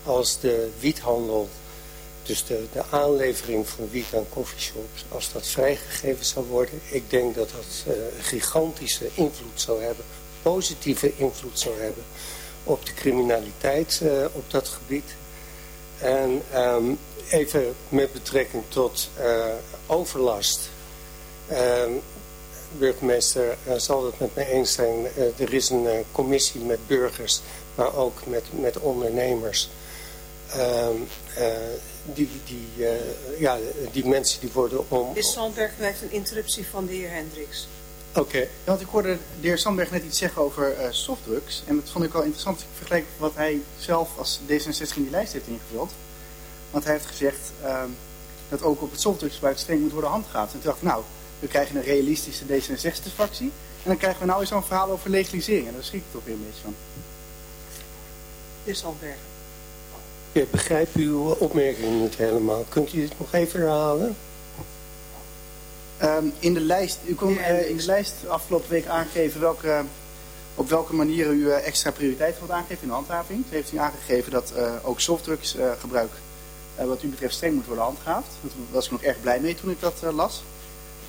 als de wiethandel, dus de, de aanlevering van wiet aan coffeeshops, als dat vrijgegeven zou worden. Ik denk dat dat een gigantische invloed zou hebben, positieve invloed zou hebben op de criminaliteit uh, op dat gebied. En um, even met betrekking tot uh, overlast. Um, burgemeester uh, zal het met me eens zijn. er is een commissie met burgers, maar ook met, met ondernemers. Um, die, die, ja, die mensen die worden om... Is Sandberg heeft een interruptie van de heer Hendricks. Oké. Okay. Want ik hoorde de heer Sandberg net iets zeggen over uh, softdrugs. En dat vond ik wel interessant. Ik vergelijk wat hij zelf als D66 in die lijst heeft ingevuld. Want hij heeft gezegd uh, dat ook op het softdrugsgebruik streng moet worden handgehaald. En toen dacht ik, nou, we krijgen een realistische D66-fractie. En dan krijgen we nou eens zo'n verhaal over legalisering. En daar schrik ik toch weer een beetje van. De heer Sandberg. Ik begrijp uw opmerking niet helemaal. Kunt u het nog even herhalen? Um, in, de lijst, u kon uh, in de lijst afgelopen week aangeven welke, op welke manier u uh, extra prioriteit wilt aangeven in de handhaving. Toen heeft u aangegeven dat uh, ook softdrugsgebruik wat u betreft streng moet worden handhaafd. Daar was ik nog erg blij mee toen ik dat las.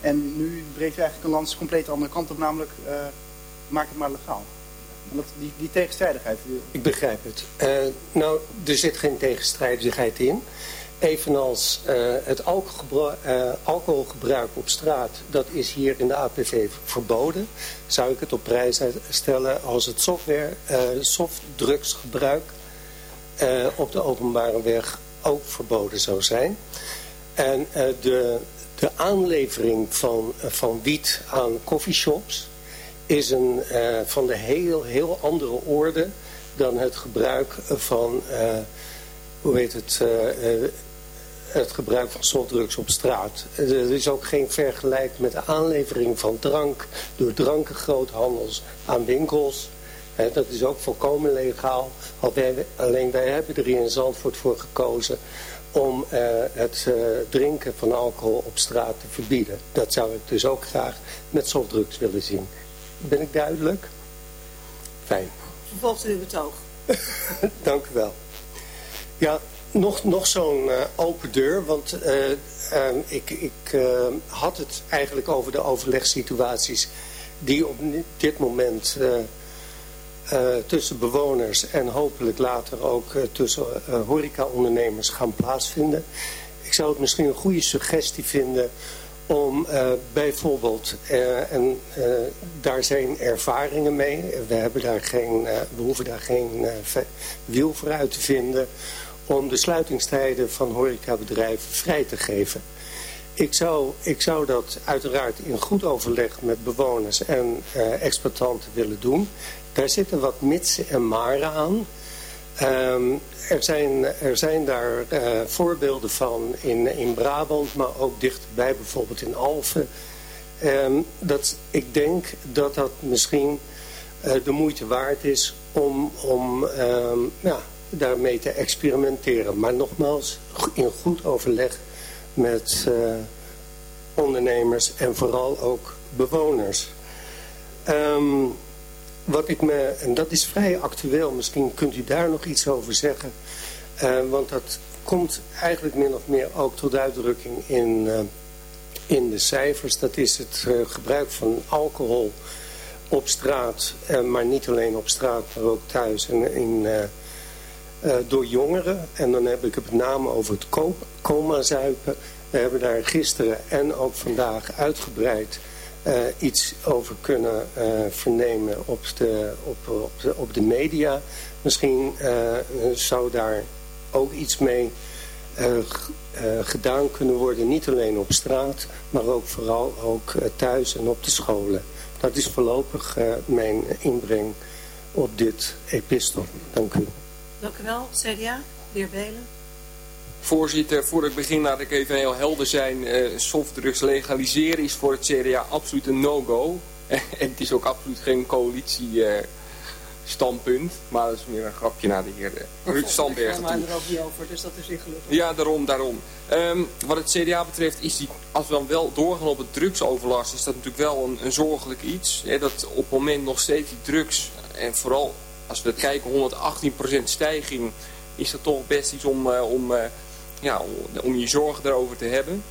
En nu breekt u eigenlijk een lans compleet de andere kant op, namelijk maak het maar legaal. Dat, die, die tegenstrijdigheid. Ik begrijp het. nou, er zit geen tegenstrijdigheid in. Evenals uh, het alcoholgebruik, uh, alcoholgebruik op straat, dat is hier in de APV verboden. Zou ik het op prijs stellen als het software, uh, softdrugsgebruik op de openbare weg ook verboden zou zijn. En de, de aanlevering van, van wiet aan coffeeshops is een, van de heel, heel andere orde dan het gebruik van, hoe heet het het gebruik van softdrugs op straat. Er is ook geen vergelijk met de aanlevering van drank door drankengroothandels aan winkels. Dat is ook volkomen legaal. Alleen wij hebben er in Zandvoort voor gekozen om uh, het uh, drinken van alcohol op straat te verbieden. Dat zou ik dus ook graag met softdrugs willen zien. Ben ik duidelijk? Fijn. Vervolgt u uw betoog. Dank u wel. Ja, nog, nog zo'n uh, open deur, want uh, uh, ik, ik had het eigenlijk over de overlegssituaties die op dit moment tussen bewoners en hopelijk later ook tussen horecaondernemers gaan plaatsvinden. Ik zou het misschien een goede suggestie vinden om bijvoorbeeld, en daar zijn ervaringen mee, we, hebben daar geen, we hoeven daar geen wiel voor uit te vinden, om de sluitingstijden van horecabedrijven vrij te geven. Ik zou, ik zou dat uiteraard in goed overleg met bewoners en exploitanten willen doen. Daar zitten wat mitsen en maren aan. Um, er, zijn, er zijn daar uh, voorbeelden van in, in Brabant, maar ook dichterbij, bijvoorbeeld in Alphen. Um, dat, ik denk dat dat misschien uh, de moeite waard is om, om um, ja, daarmee te experimenteren. Maar nogmaals, in goed overleg met uh, ondernemers en vooral ook bewoners. Um, wat ik me, en dat is vrij actueel, misschien kunt u daar nog iets over zeggen. Uh, want dat komt eigenlijk min of meer ook tot uitdrukking in, uh, in de cijfers. Dat is het gebruik van alcohol op straat, maar niet alleen op straat, maar ook thuis en in, door jongeren. En dan heb ik het met name over het coma-zuipen. We hebben daar gisteren en ook vandaag uitgebreid uh, iets over kunnen uh, vernemen op de, op, op, de, op de media. Misschien zou daar ook iets mee gedaan kunnen worden. Niet alleen op straat, maar ook vooral ook thuis en op de scholen. Dat is voorlopig mijn inbreng op dit epistel. Dank u. Dank u wel. CDA, de heer Belen. Voorzitter, voordat ik begin laat ik even heel helder zijn. Uh, softdrugs legaliseren is voor het CDA absoluut een no-go. en het is ook absoluut geen coalitiestandpunt. Uh, maar dat is meer een grapje naar de heer uh, Ruud Sandberg. We er ook niet over, dus dat is weer gelukkig. Ja, daarom, daarom. Um, wat het CDA betreft is die, als we dan wel doorgaan op het drugsoverlast, is dat natuurlijk wel een, een zorgelijk iets. Hè, dat op het moment nog steeds die drugs, en vooral als we het kijken, 118% stijging, is dat toch best iets om... om ja, om je zorgen daarover te hebben.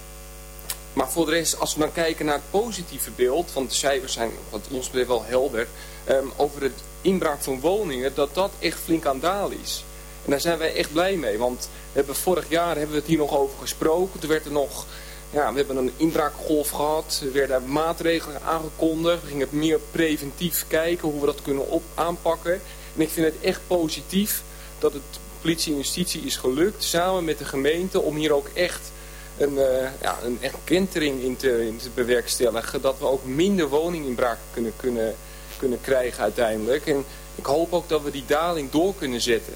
Maar voor de rest, als we dan kijken naar het positieve beeld, want de cijfers zijn wat ons betreft wel helder, um, over het inbraak van woningen, dat dat echt flink aan daal is. En daar zijn wij echt blij mee, want we hebben vorig jaar hebben we het hier nog over gesproken. Toen werd er nog, ja, we hebben een inbraakgolf gehad, er werden maatregelen aangekondigd. We gingen meer preventief kijken hoe we dat kunnen op aanpakken. En ik vind het echt positief dat het politie en justitie is gelukt, samen met de gemeente, om hier ook echt een, uh, ja, een echt kentering in te, bewerkstelligen. Dat we ook minder woninginbraken kunnen, kunnen, kunnen krijgen uiteindelijk. En ik hoop ook dat we die daling door kunnen zetten.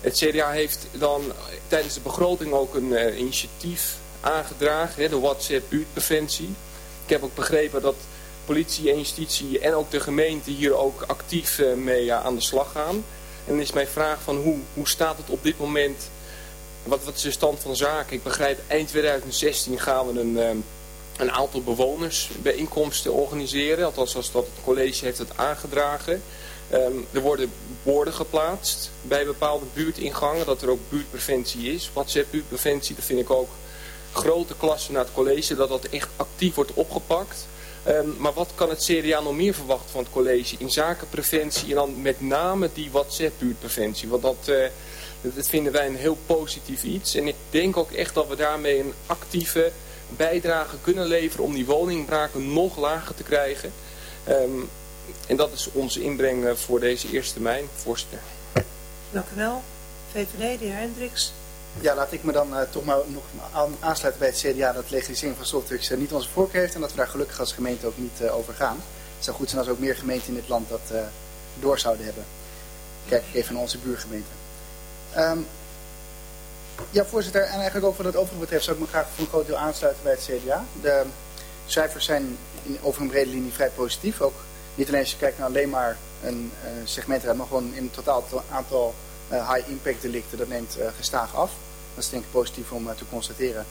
Het CDA heeft dan tijdens de begroting ook een uh, initiatief aangedragen, hè, de WhatsApp buurtpreventie. Ik heb ook begrepen dat politie en justitie en ook de gemeente hier ook actief uh, mee uh, aan de slag gaan. En dan is mijn vraag van hoe, hoe staat het op dit moment, wat, wat is de stand van zaken? Ik begrijp eind 2016 gaan we een, ehm, een aantal bewonersbijeenkomsten organiseren. Althans als dat het college heeft het aangedragen. Um, er worden borden geplaatst bij bepaalde buurtingangen, dat er ook buurtpreventie is. WhatsApp buurtpreventie, dat vind ik ook grote klassen naar het college, dat dat echt actief wordt opgepakt. Um, maar wat kan het CDA nog meer verwachten van het college in zaken preventie en dan met name die WhatsApp-buurtpreventie? Want dat, uh, dat vinden wij een heel positief iets. En ik denk ook echt dat we daarmee een actieve bijdrage kunnen leveren om die woningbraken nog lager te krijgen. Um, en dat is onze inbreng eh, voor deze eerste termijn, voorzitter. Dank u wel. VVD, de heer Hendricks. Ja, laat ik me dan uh, toch maar nog aan, aansluiten bij het CDA dat legalisering van softdrugs uh, niet onze voorkeur heeft en dat we daar gelukkig als gemeente ook niet uh, over gaan. Het zou goed zijn als ook meer gemeenten in dit land dat door zouden hebben. Kijk even naar onze buurgemeente. Um, ja, voorzitter, en eigenlijk ook wat het overige betreft zou ik me graag voor een groot deel aansluiten bij het CDA. De cijfers zijn in, over een brede linie vrij positief. Ook niet alleen als je kijkt naar alleen maar een segment, maar gewoon in totaal aantal high impact delicten, dat neemt uh, gestaag af. Dat is denk ik positief om uh, te constateren.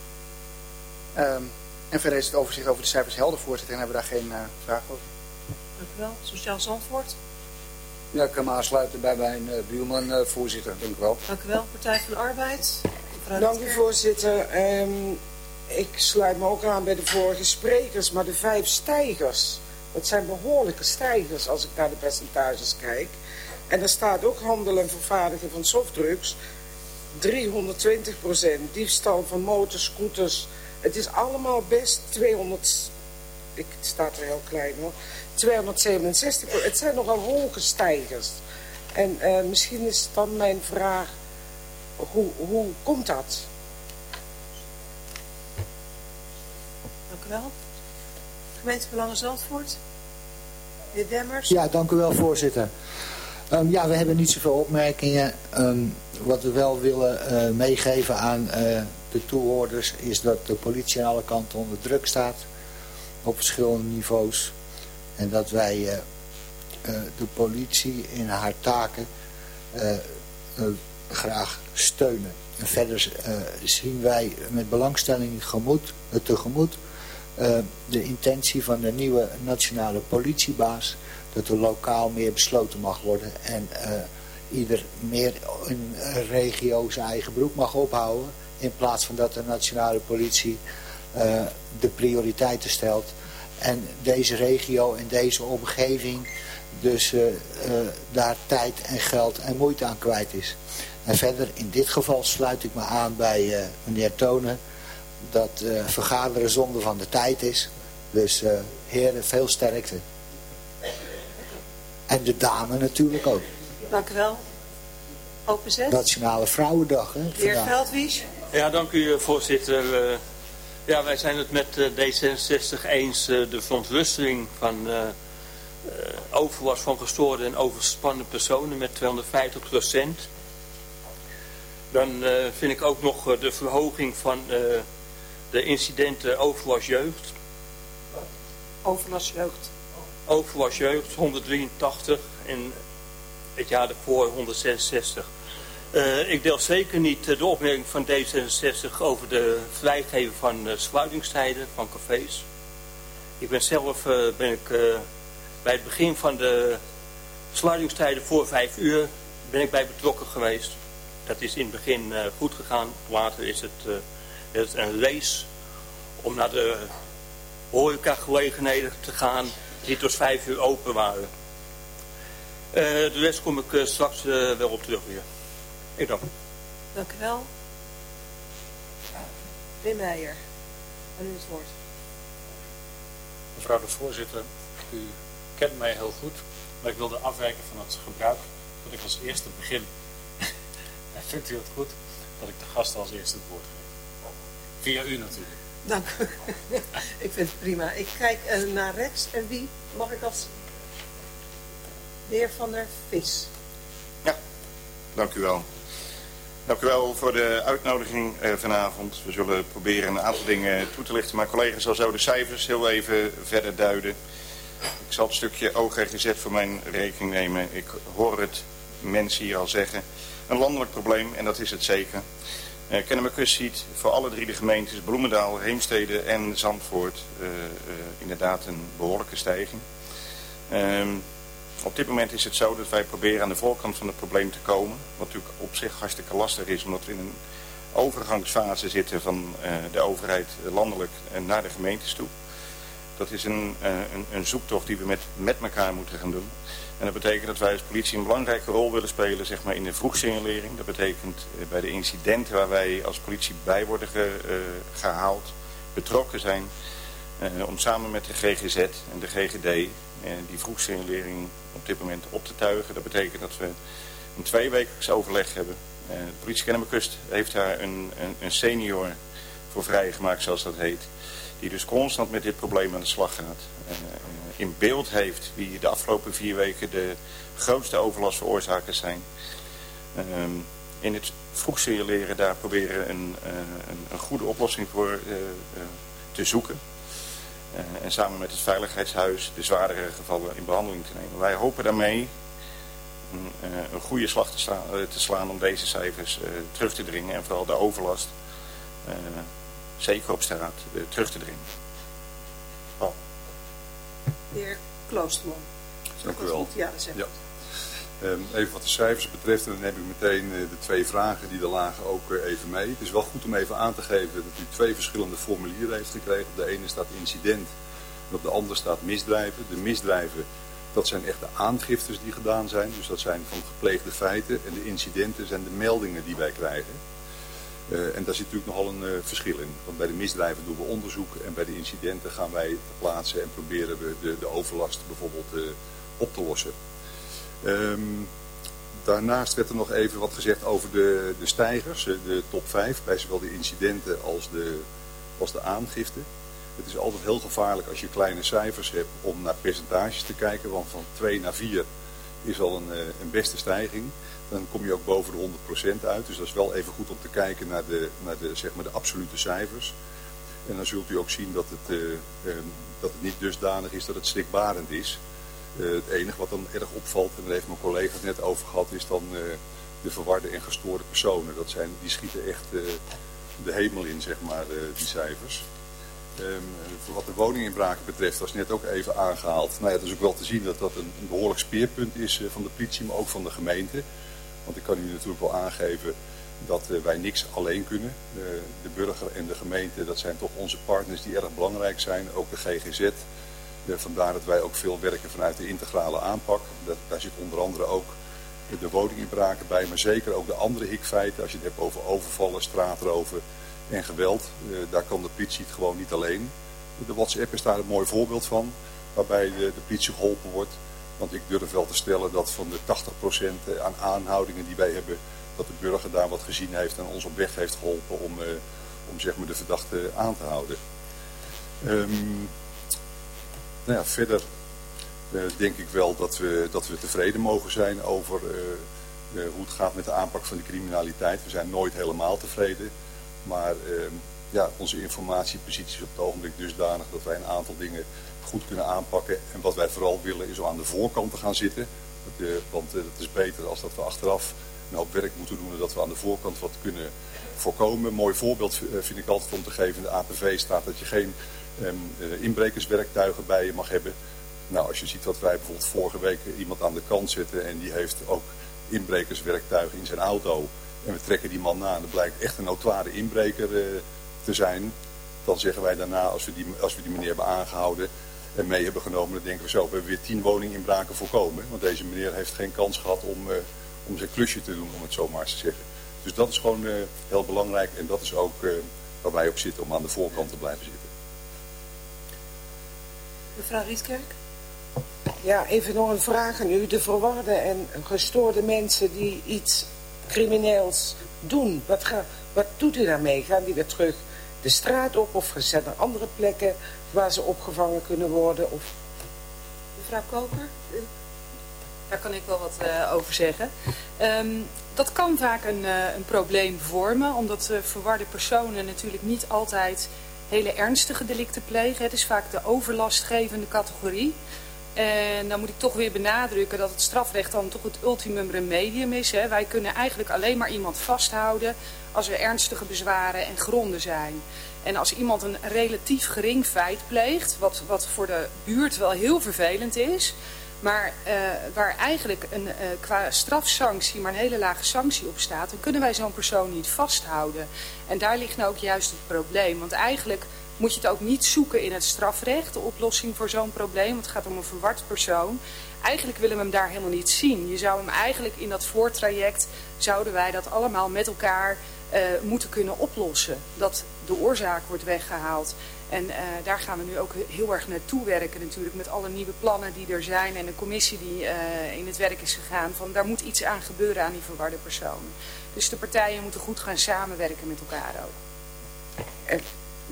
Um, en verder is het overzicht over de cijfers helder, voorzitter, en hebben we daar geen vraag over. Dank u wel. Sociaal Zandvoort. Ja, ik kan me aansluiten bij mijn buurman, voorzitter. Dank u wel. Dank u wel. Partij van de Arbeid. Dank u, voorzitter. Um, ik sluit me ook aan bij de vorige sprekers, maar de vijf stijgers, dat zijn behoorlijke stijgers als ik naar de percentages kijk. En er staat ook handel en vervaardigen van softdrugs. 320% diefstal van motors, scooters, Het is allemaal best 200, ik het staat er heel klein hoor, 267. Het zijn nogal hoge stijgers. En uh, misschien is dan mijn vraag, hoe, hoe komt dat? Dank u wel. Gemeente Belangen Zandvoort. Heer Demmers. Ja, dank u wel voorzitter. Um, ja, we hebben niet zoveel opmerkingen. Um, wat we wel willen uh, meegeven aan uh, de toehoorders is dat de politie aan alle kanten onder druk staat. Op verschillende niveaus. En dat wij uh, de politie in haar taken graag steunen. En verder zien wij met belangstelling gemoed, tegemoet de intentie van de nieuwe nationale politiebaas dat er lokaal meer besloten mag worden en uh, ieder meer een regio zijn eigen broek mag ophouden in plaats van dat de nationale politie uh, de prioriteiten stelt en deze regio en deze omgeving dus uh, daar tijd en geld en moeite aan kwijt is. En verder, in dit geval sluit ik me aan bij meneer Tonen dat vergaderen zonde van de tijd is. Dus heren, veel sterkte. En de dame natuurlijk ook. Dank u wel. Openzet. Nationale Vrouwendag. Hè, de heer Veldwies. Ja, dank u voorzitter. Uh, ja, wij zijn het met uh, D66 eens uh, de verontrusting van overwas van gestoorde en overspannen personen met 250 procent. Dan vind ik ook nog de verhoging van de incidenten overwas jeugd. Overlast jeugd. Overwas jeugd 183 en het jaar ervoor 166. Uh, ik deel zeker niet de opmerking van D66 over de vrijgeven van uh, sluitingstijden van cafés. Ik ben zelf ben ik, bij het begin van de sluitingstijden voor vijf uur ben ik bij betrokken geweest. Dat is in het begin goed gegaan. Later is het, het een race om naar de horecagelegenheden te gaan die tot vijf uur open waren. Uh, de rest kom ik uh, straks uh, wel op terug weer. Ik dank. Dank u wel. Wim Meijer, aan u het woord. Mevrouw de voorzitter, u kent mij heel goed, maar ik wilde afwijken van het gebruik dat ik als eerste begin. vindt u het goed dat ik de gast als eerste het woord geef? Via u natuurlijk. Dank u. ik vind het prima. Ik kijk uh, naar rechts. En wie mag ik als... De heer Van der Vis. Ja, dank u wel. Dank u wel voor de uitnodiging uh, vanavond. We zullen proberen een aantal dingen toe te lichten. Mijn collega zal zo de cijfers heel even verder duiden. Ik zal het stukje OGGZ voor mijn rekening nemen. Ik hoor het mensen hier al zeggen. Een landelijk probleem, en dat is het zeker. Uh, ziet voor alle drie de gemeentes, Bloemendaal, Heemstede en Zandvoort, uh, uh, inderdaad een behoorlijke stijging. Um, op dit moment is het zo dat wij proberen aan de voorkant van het probleem te komen. Wat natuurlijk op zich hartstikke lastig is, omdat we in een overgangsfase zitten van de overheid landelijk naar de gemeentes toe. Dat is een, een, een zoektocht die we met, met elkaar moeten gaan doen. En dat betekent dat wij als politie een belangrijke rol willen spelen zeg maar, in de vroegsignalering. Dat betekent uh, bij de incidenten waar wij als politie bij worden ge, uh, gehaald, betrokken zijn. Uh, om samen met de GGZ en de GGD die vroegsignalering op dit moment op te tuigen. Dat betekent dat we een tweewekelijks overleg hebben. de politie Kennemerkust heeft daar een, een, een senior voor vrijgemaakt zoals dat heet. Die dus constant met dit probleem aan de slag gaat in beeld heeft wie de afgelopen vier weken de grootste overlastveroorzakers zijn. Um, in het vroeg signaleren daar proberen een, uh, een, een, goede oplossing voor uh, uh, te zoeken. en samen met het Veiligheidshuis de zwaardere gevallen in behandeling te nemen. Wij hopen daarmee een, een goede slag te, te, slaan om deze cijfers terug te dringen. En vooral de overlast, zeker op straat, terug te dringen de heer Kloosterman. Dank u wel. Ja, dat ja. Um, even wat de cijfers betreft, en dan heb ik meteen uh, de twee vragen die er lagen ook uh, even mee. Het is wel goed om even aan te geven dat u twee verschillende formulieren heeft gekregen. Op de ene staat incident en op de andere staat misdrijven. De misdrijven, dat zijn echt de aangiftes die gedaan zijn. Dus dat zijn van gepleegde feiten. En de incidenten zijn de meldingen die wij krijgen. Uh, en daar zit natuurlijk nogal een uh, verschil in. Want bij de misdrijven doen we onderzoek en bij de incidenten gaan wij ter plaatse en proberen we de, de overlast bijvoorbeeld uh, op te lossen. Um, daarnaast werd er nog even wat gezegd over de, de stijgers, de top 5, bij zowel de incidenten als de, als de aangifte. Het is altijd heel gevaarlijk als je kleine cijfers hebt om naar percentages te kijken, want van 2 naar 4 is al een, een beste stijging dan kom je ook boven de 100% uit. Dus dat is wel even goed om te kijken naar de, naar de, zeg maar de absolute cijfers. En dan zult u ook zien dat het, uh, uh, dat het niet dusdanig is dat het schrikbarend is. Uh, het enige wat dan erg opvalt, en daar heeft mijn collega het net over gehad, is dan de verwarde en gestoorde personen. Dat zijn, die schieten echt de hemel in, zeg maar, die cijfers. Um, voor wat de woninginbraken betreft, was net ook even aangehaald. Nou het is ook wel te zien dat dat een, een behoorlijk speerpunt is van de politie, maar ook van de gemeente. Want ik kan u natuurlijk wel aangeven dat uh, wij niks alleen kunnen. Uh, de burger en de gemeente, dat zijn toch onze partners die erg belangrijk zijn. Ook de GGZ. Uh, vandaar dat wij ook veel werken vanuit de integrale aanpak. Dat, daar zit onder andere ook de woninginbraken bij, maar zeker ook de andere hikfeiten. Als je het hebt over overvallen, straatroven en geweld. daar kan de politie het gewoon niet alleen. De WhatsApp is daar een mooi voorbeeld van. Waarbij de, de politie geholpen wordt. Want ik durf wel te stellen dat van de 80% aan aanhoudingen die wij hebben, dat de burger daar wat gezien heeft en ons op weg heeft geholpen om, uh, om zeg maar de verdachte aan te houden. Um, nou ja, verder uh, denk ik wel dat we, dat we tevreden mogen zijn over hoe het gaat met de aanpak van de criminaliteit. We zijn nooit helemaal tevreden, maar ehm, ja, onze informatiepositie is op het ogenblik dusdanig dat wij een aantal dingen goed kunnen aanpakken. En wat wij vooral willen is om aan de voorkant te gaan zitten. Want het is beter als dat we achteraf een hoop werk moeten doen... dat we aan de voorkant wat kunnen voorkomen. Een mooi voorbeeld vind ik altijd om te geven. In de APV staat dat je geen um, inbrekerswerktuigen bij je mag hebben. Nou, als je ziet wat wij bijvoorbeeld vorige week iemand aan de kant zetten... en die heeft ook inbrekerswerktuigen in zijn auto... en we trekken die man na en dat blijkt echt een notoire inbreker te zijn... dan zeggen wij daarna, als we die, als we die meneer hebben aangehouden en mee hebben genomen. Dan denken we zo, we hebben weer tien woninginbraken voorkomen. Want deze meneer heeft geen kans gehad om, uh, om zijn klusje te doen, om het zo maar te zeggen. Dus dat is gewoon uh, heel belangrijk en dat is ook uh, waar wij op zitten, om aan de voorkant te blijven zitten. Mevrouw Rietkerk? Ja, even nog een vraag aan u. De verwarde en gestoorde mensen die iets crimineels doen, wat, ga, wat doet u daarmee? Gaan die weer terug de straat op of zijn er andere plekken waar ze opgevangen kunnen worden? Of... Mevrouw Koper? Daar kan ik wel wat uh, over zeggen. Um, dat kan vaak een, uh, een probleem vormen, omdat uh, verwarde personen natuurlijk niet altijd hele ernstige delicten plegen. Het is vaak de overlastgevende categorie. En dan moet ik toch weer benadrukken dat het strafrecht dan toch het ultimum remedium is. Hè. Wij kunnen eigenlijk alleen maar iemand vasthouden als er ernstige bezwaren en gronden zijn. En als iemand een relatief gering feit pleegt, wat, wat voor de buurt wel heel vervelend is, maar uh, waar eigenlijk een, uh, qua strafsanctie maar een hele lage sanctie op staat, dan kunnen wij zo'n persoon niet vasthouden. En daar ligt nou ook juist het probleem. Want eigenlijk moet je het ook niet zoeken in het strafrecht, de oplossing voor zo'n probleem. Het gaat om een verward persoon. Eigenlijk willen we hem daar helemaal niet zien. Je zou hem eigenlijk in dat voortraject, zouden wij dat allemaal met elkaar uh, moeten kunnen oplossen. Dat de oorzaak wordt weggehaald. En uh, daar gaan we nu ook heel erg naartoe werken natuurlijk. Met alle nieuwe plannen die er zijn. En de commissie die uh, in het werk is gegaan. Van daar moet iets aan gebeuren aan die verwarde personen. Dus de partijen moeten goed gaan samenwerken met elkaar ook.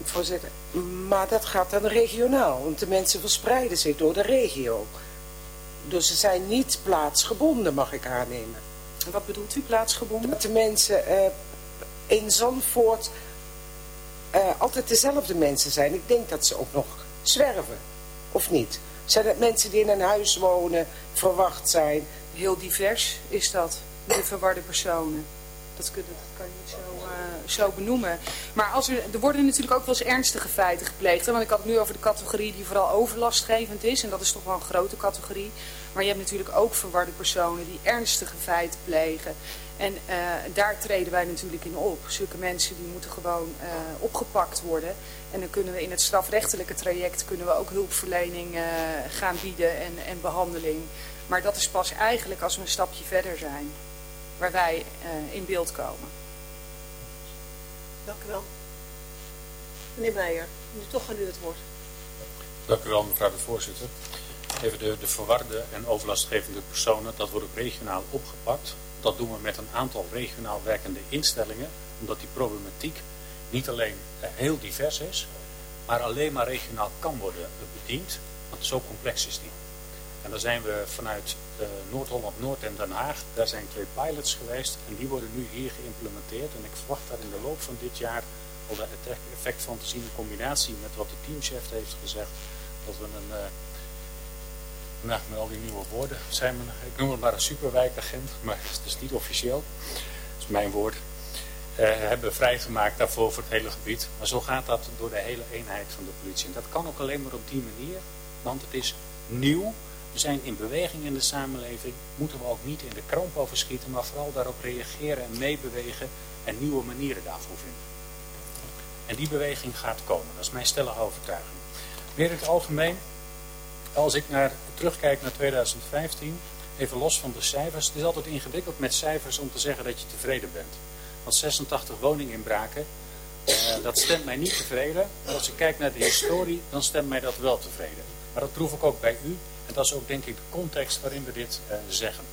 Voorzitter, maar dat gaat dan regionaal. Want de mensen verspreiden zich door de regio. Dus ze zijn niet plaatsgebonden, mag ik aannemen. En wat bedoelt u plaatsgebonden? Dat de mensen uh, in Zandvoort uh, altijd dezelfde mensen zijn. Ik denk dat ze ook nog zwerven. Of niet? Zijn het mensen die in een huis wonen, verwacht zijn? Heel divers is dat, de verwarde personen. Dat, dat kan je niet zo, zo benoemen. Maar als er, er worden natuurlijk ook wel eens ernstige feiten gepleegd. Want ik had het nu over de categorie die vooral overlastgevend is. En dat is toch wel een grote categorie. Maar je hebt natuurlijk ook verwarde personen die ernstige feiten plegen. En uh, daar treden wij natuurlijk in op. Zulke mensen die moeten gewoon uh, opgepakt worden. En dan kunnen we in het strafrechtelijke traject kunnen we ook hulpverlening gaan bieden en, en behandeling. Maar dat is pas eigenlijk als we een stapje verder zijn. Waar wij in beeld komen. Dank u wel. Meneer Meijer, nu toch aan u het woord. Dank u wel, mevrouw de voorzitter. Even de, de verwarde en overlastgevende personen, dat wordt ook regionaal opgepakt. Dat doen we met een aantal regionaal werkende instellingen, omdat die problematiek niet alleen eh, heel divers is, maar alleen maar regionaal kan worden bediend, want zo complex is die. En daar zijn we vanuit uh, Noord-Holland-Noord en Den Haag, daar zijn twee pilots geweest en die worden nu hier geïmplementeerd. En ik verwacht daar in de loop van dit jaar al het effect van te zien in combinatie met wat de teamchef heeft gezegd, dat we een, uh, met al die nieuwe woorden, zijn we, ik noem het maar een superwijkagent, maar het is niet officieel, dat is mijn woord, uh, hebben vrijgemaakt daarvoor voor het hele gebied. Maar zo gaat dat door de hele eenheid van de politie. En dat kan ook alleen maar op die manier, want het is nieuw. We zijn in beweging in de samenleving. Moeten we ook niet in de kramp overschieten, maar vooral daarop reageren en meebewegen en nieuwe manieren daarvoor vinden. En die beweging gaat komen. Dat is mijn stellige overtuiging. Meer in het algemeen, als ik naar, terugkijk naar 2015, even los van de cijfers. Het is altijd ingewikkeld met cijfers om te zeggen dat je tevreden bent. Want 86 woninginbraken, uh, dat stemt mij niet tevreden. Maar als ik kijk naar de historie, dan stemt mij dat wel tevreden. Maar dat proef ik ook bij u. En dat is ook denk ik de context waarin we dit uh, zeggen.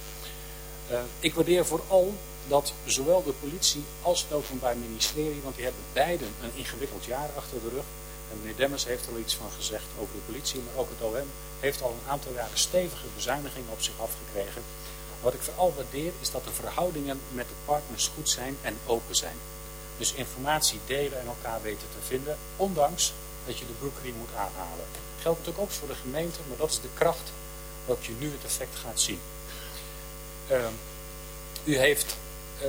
Uh, ik waardeer vooral dat zowel de politie als het Openbaar Ministerie, want die hebben beiden een ingewikkeld jaar achter de rug. En meneer Demmers heeft er al iets van gezegd over de politie, maar ook het OM heeft al een aantal jaren stevige bezuinigingen op zich afgekregen. Wat ik vooral waardeer is dat de verhoudingen met de partners goed zijn en open zijn. Dus informatie delen en elkaar weten te vinden, ondanks dat je de broekriem moet aanhalen. Geldt natuurlijk ook voor de gemeente, maar dat is de kracht waarop je nu het effect gaat zien. Uh, u heeft, uh,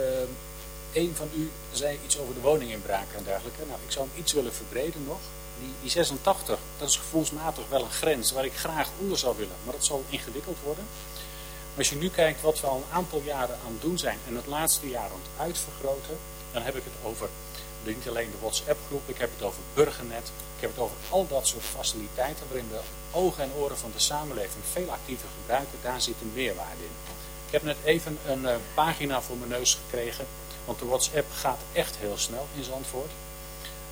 een van u zei iets over de woninginbraken en dergelijke. Nou, ik zou hem iets willen verbreden nog. Die, die 86, dat is gevoelsmatig wel een grens waar ik graag onder zou willen, maar dat zal ingewikkeld worden. Maar als je nu kijkt wat we al een aantal jaren aan het doen zijn en het laatste jaar aan het uitvergroten, dan heb ik het over niet alleen de WhatsApp-groep, ik heb het over Burgernet, ik heb het over al dat soort faciliteiten waarin we ogen en oren van de samenleving veel actiever gebruiken, daar zit een meerwaarde in. Ik heb net even een uh, pagina voor mijn neus gekregen, want de WhatsApp gaat echt heel snel in Zandvoort.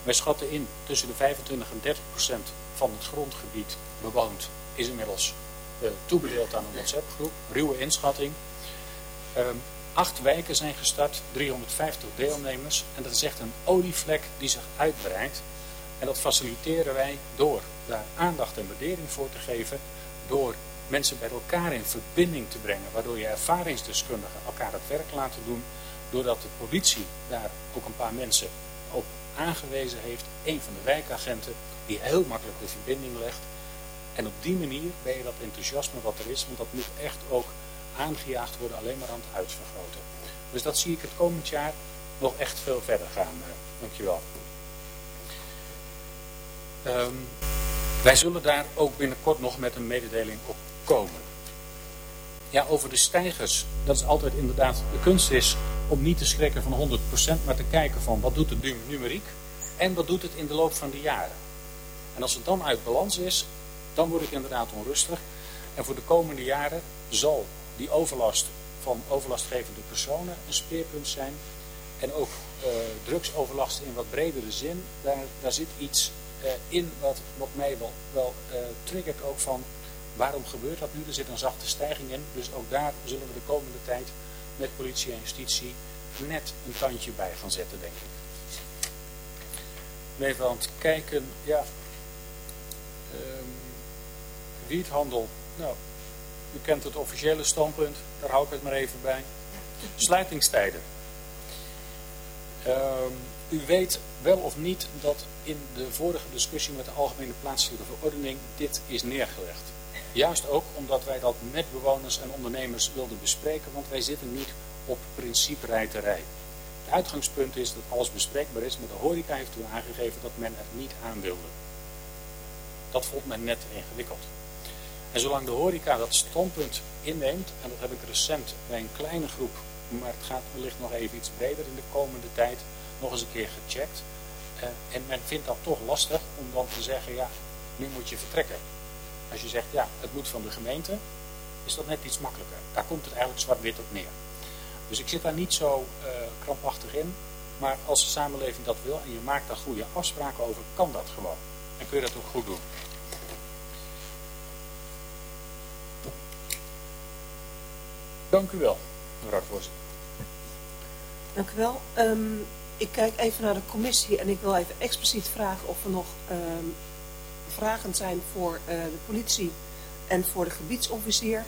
Wij schatten in tussen de 25 en 30 procent van het grondgebied bewoond is inmiddels uh, toebedeeld aan een WhatsApp-groep. Ruwe inschatting. Uh, acht wijken zijn gestart, 350 deelnemers. En dat is echt een olievlek die zich uitbreidt. En dat faciliteren wij door daar aandacht en waardering voor te geven. Door mensen bij elkaar in verbinding te brengen. Waardoor je ervaringsdeskundigen elkaar het werk laten doen. Doordat de politie daar ook een paar mensen op aangewezen heeft. Een van de wijkagenten die heel makkelijk de verbinding legt. En op die manier ben je dat enthousiasme wat er is, want dat moet echt ook aangejaagd worden, alleen maar aan het uitvergroten. Dus dat zie ik het komend jaar nog echt veel verder gaan. Dankjewel. Um, wij zullen daar ook binnenkort nog met een mededeling op komen. Ja, over de stijgers. Dat is altijd inderdaad, de kunst is om niet te schrikken van 100%, maar te kijken van wat doet de numeriek en wat doet het in de loop van de jaren. En als het dan uit balans is, dan word ik inderdaad onrustig. En voor de komende jaren zal die overlast van overlastgevende personen een speerpunt zijn. En ook uh, drugsoverlast in wat bredere zin. Daar, daar zit iets uh, in wat, wat mij wel, wel uh, triggert ook van waarom gebeurt dat nu? Er zit een zachte stijging in. Dus ook daar zullen we de komende tijd met politie en justitie net een tandje bij gaan zetten, denk ik. Even aan het kijken, ja, um, wiethandel, nou, u kent het officiële standpunt, daar hou ik het maar even bij. Sluitingstijden. Um, u weet wel of niet dat in de vorige discussie met de Algemene Plaatselijke Verordening dit is neergelegd. Juist ook omdat wij dat met bewoners en ondernemers wilden bespreken, want wij zitten niet op principerijterij. Het uitgangspunt is dat alles bespreekbaar is, maar de horeca heeft u aangegeven dat men het niet aan wilde. Dat vond men net ingewikkeld. En zolang de horeca dat standpunt inneemt, en dat heb ik recent bij een kleine groep, maar het gaat wellicht nog even iets breder in de komende tijd, nog eens een keer gecheckt. Uh, en men vindt dat toch lastig om dan te zeggen, ja, nu moet je vertrekken. Als je zegt, ja, het moet van de gemeente, is dat net iets makkelijker. Daar komt het eigenlijk zwart-wit op neer. Dus ik zit daar niet zo uh, krampachtig in. Maar als de samenleving dat wil en je maakt daar goede afspraken over, kan dat gewoon. En kun je dat ook goed doen. Dank u wel, mevrouw voorzitter. Dank u wel. Um, ik kijk even naar de commissie en ik wil even expliciet vragen of er nog um, vragen zijn voor uh, de politie en voor de gebiedsofficier.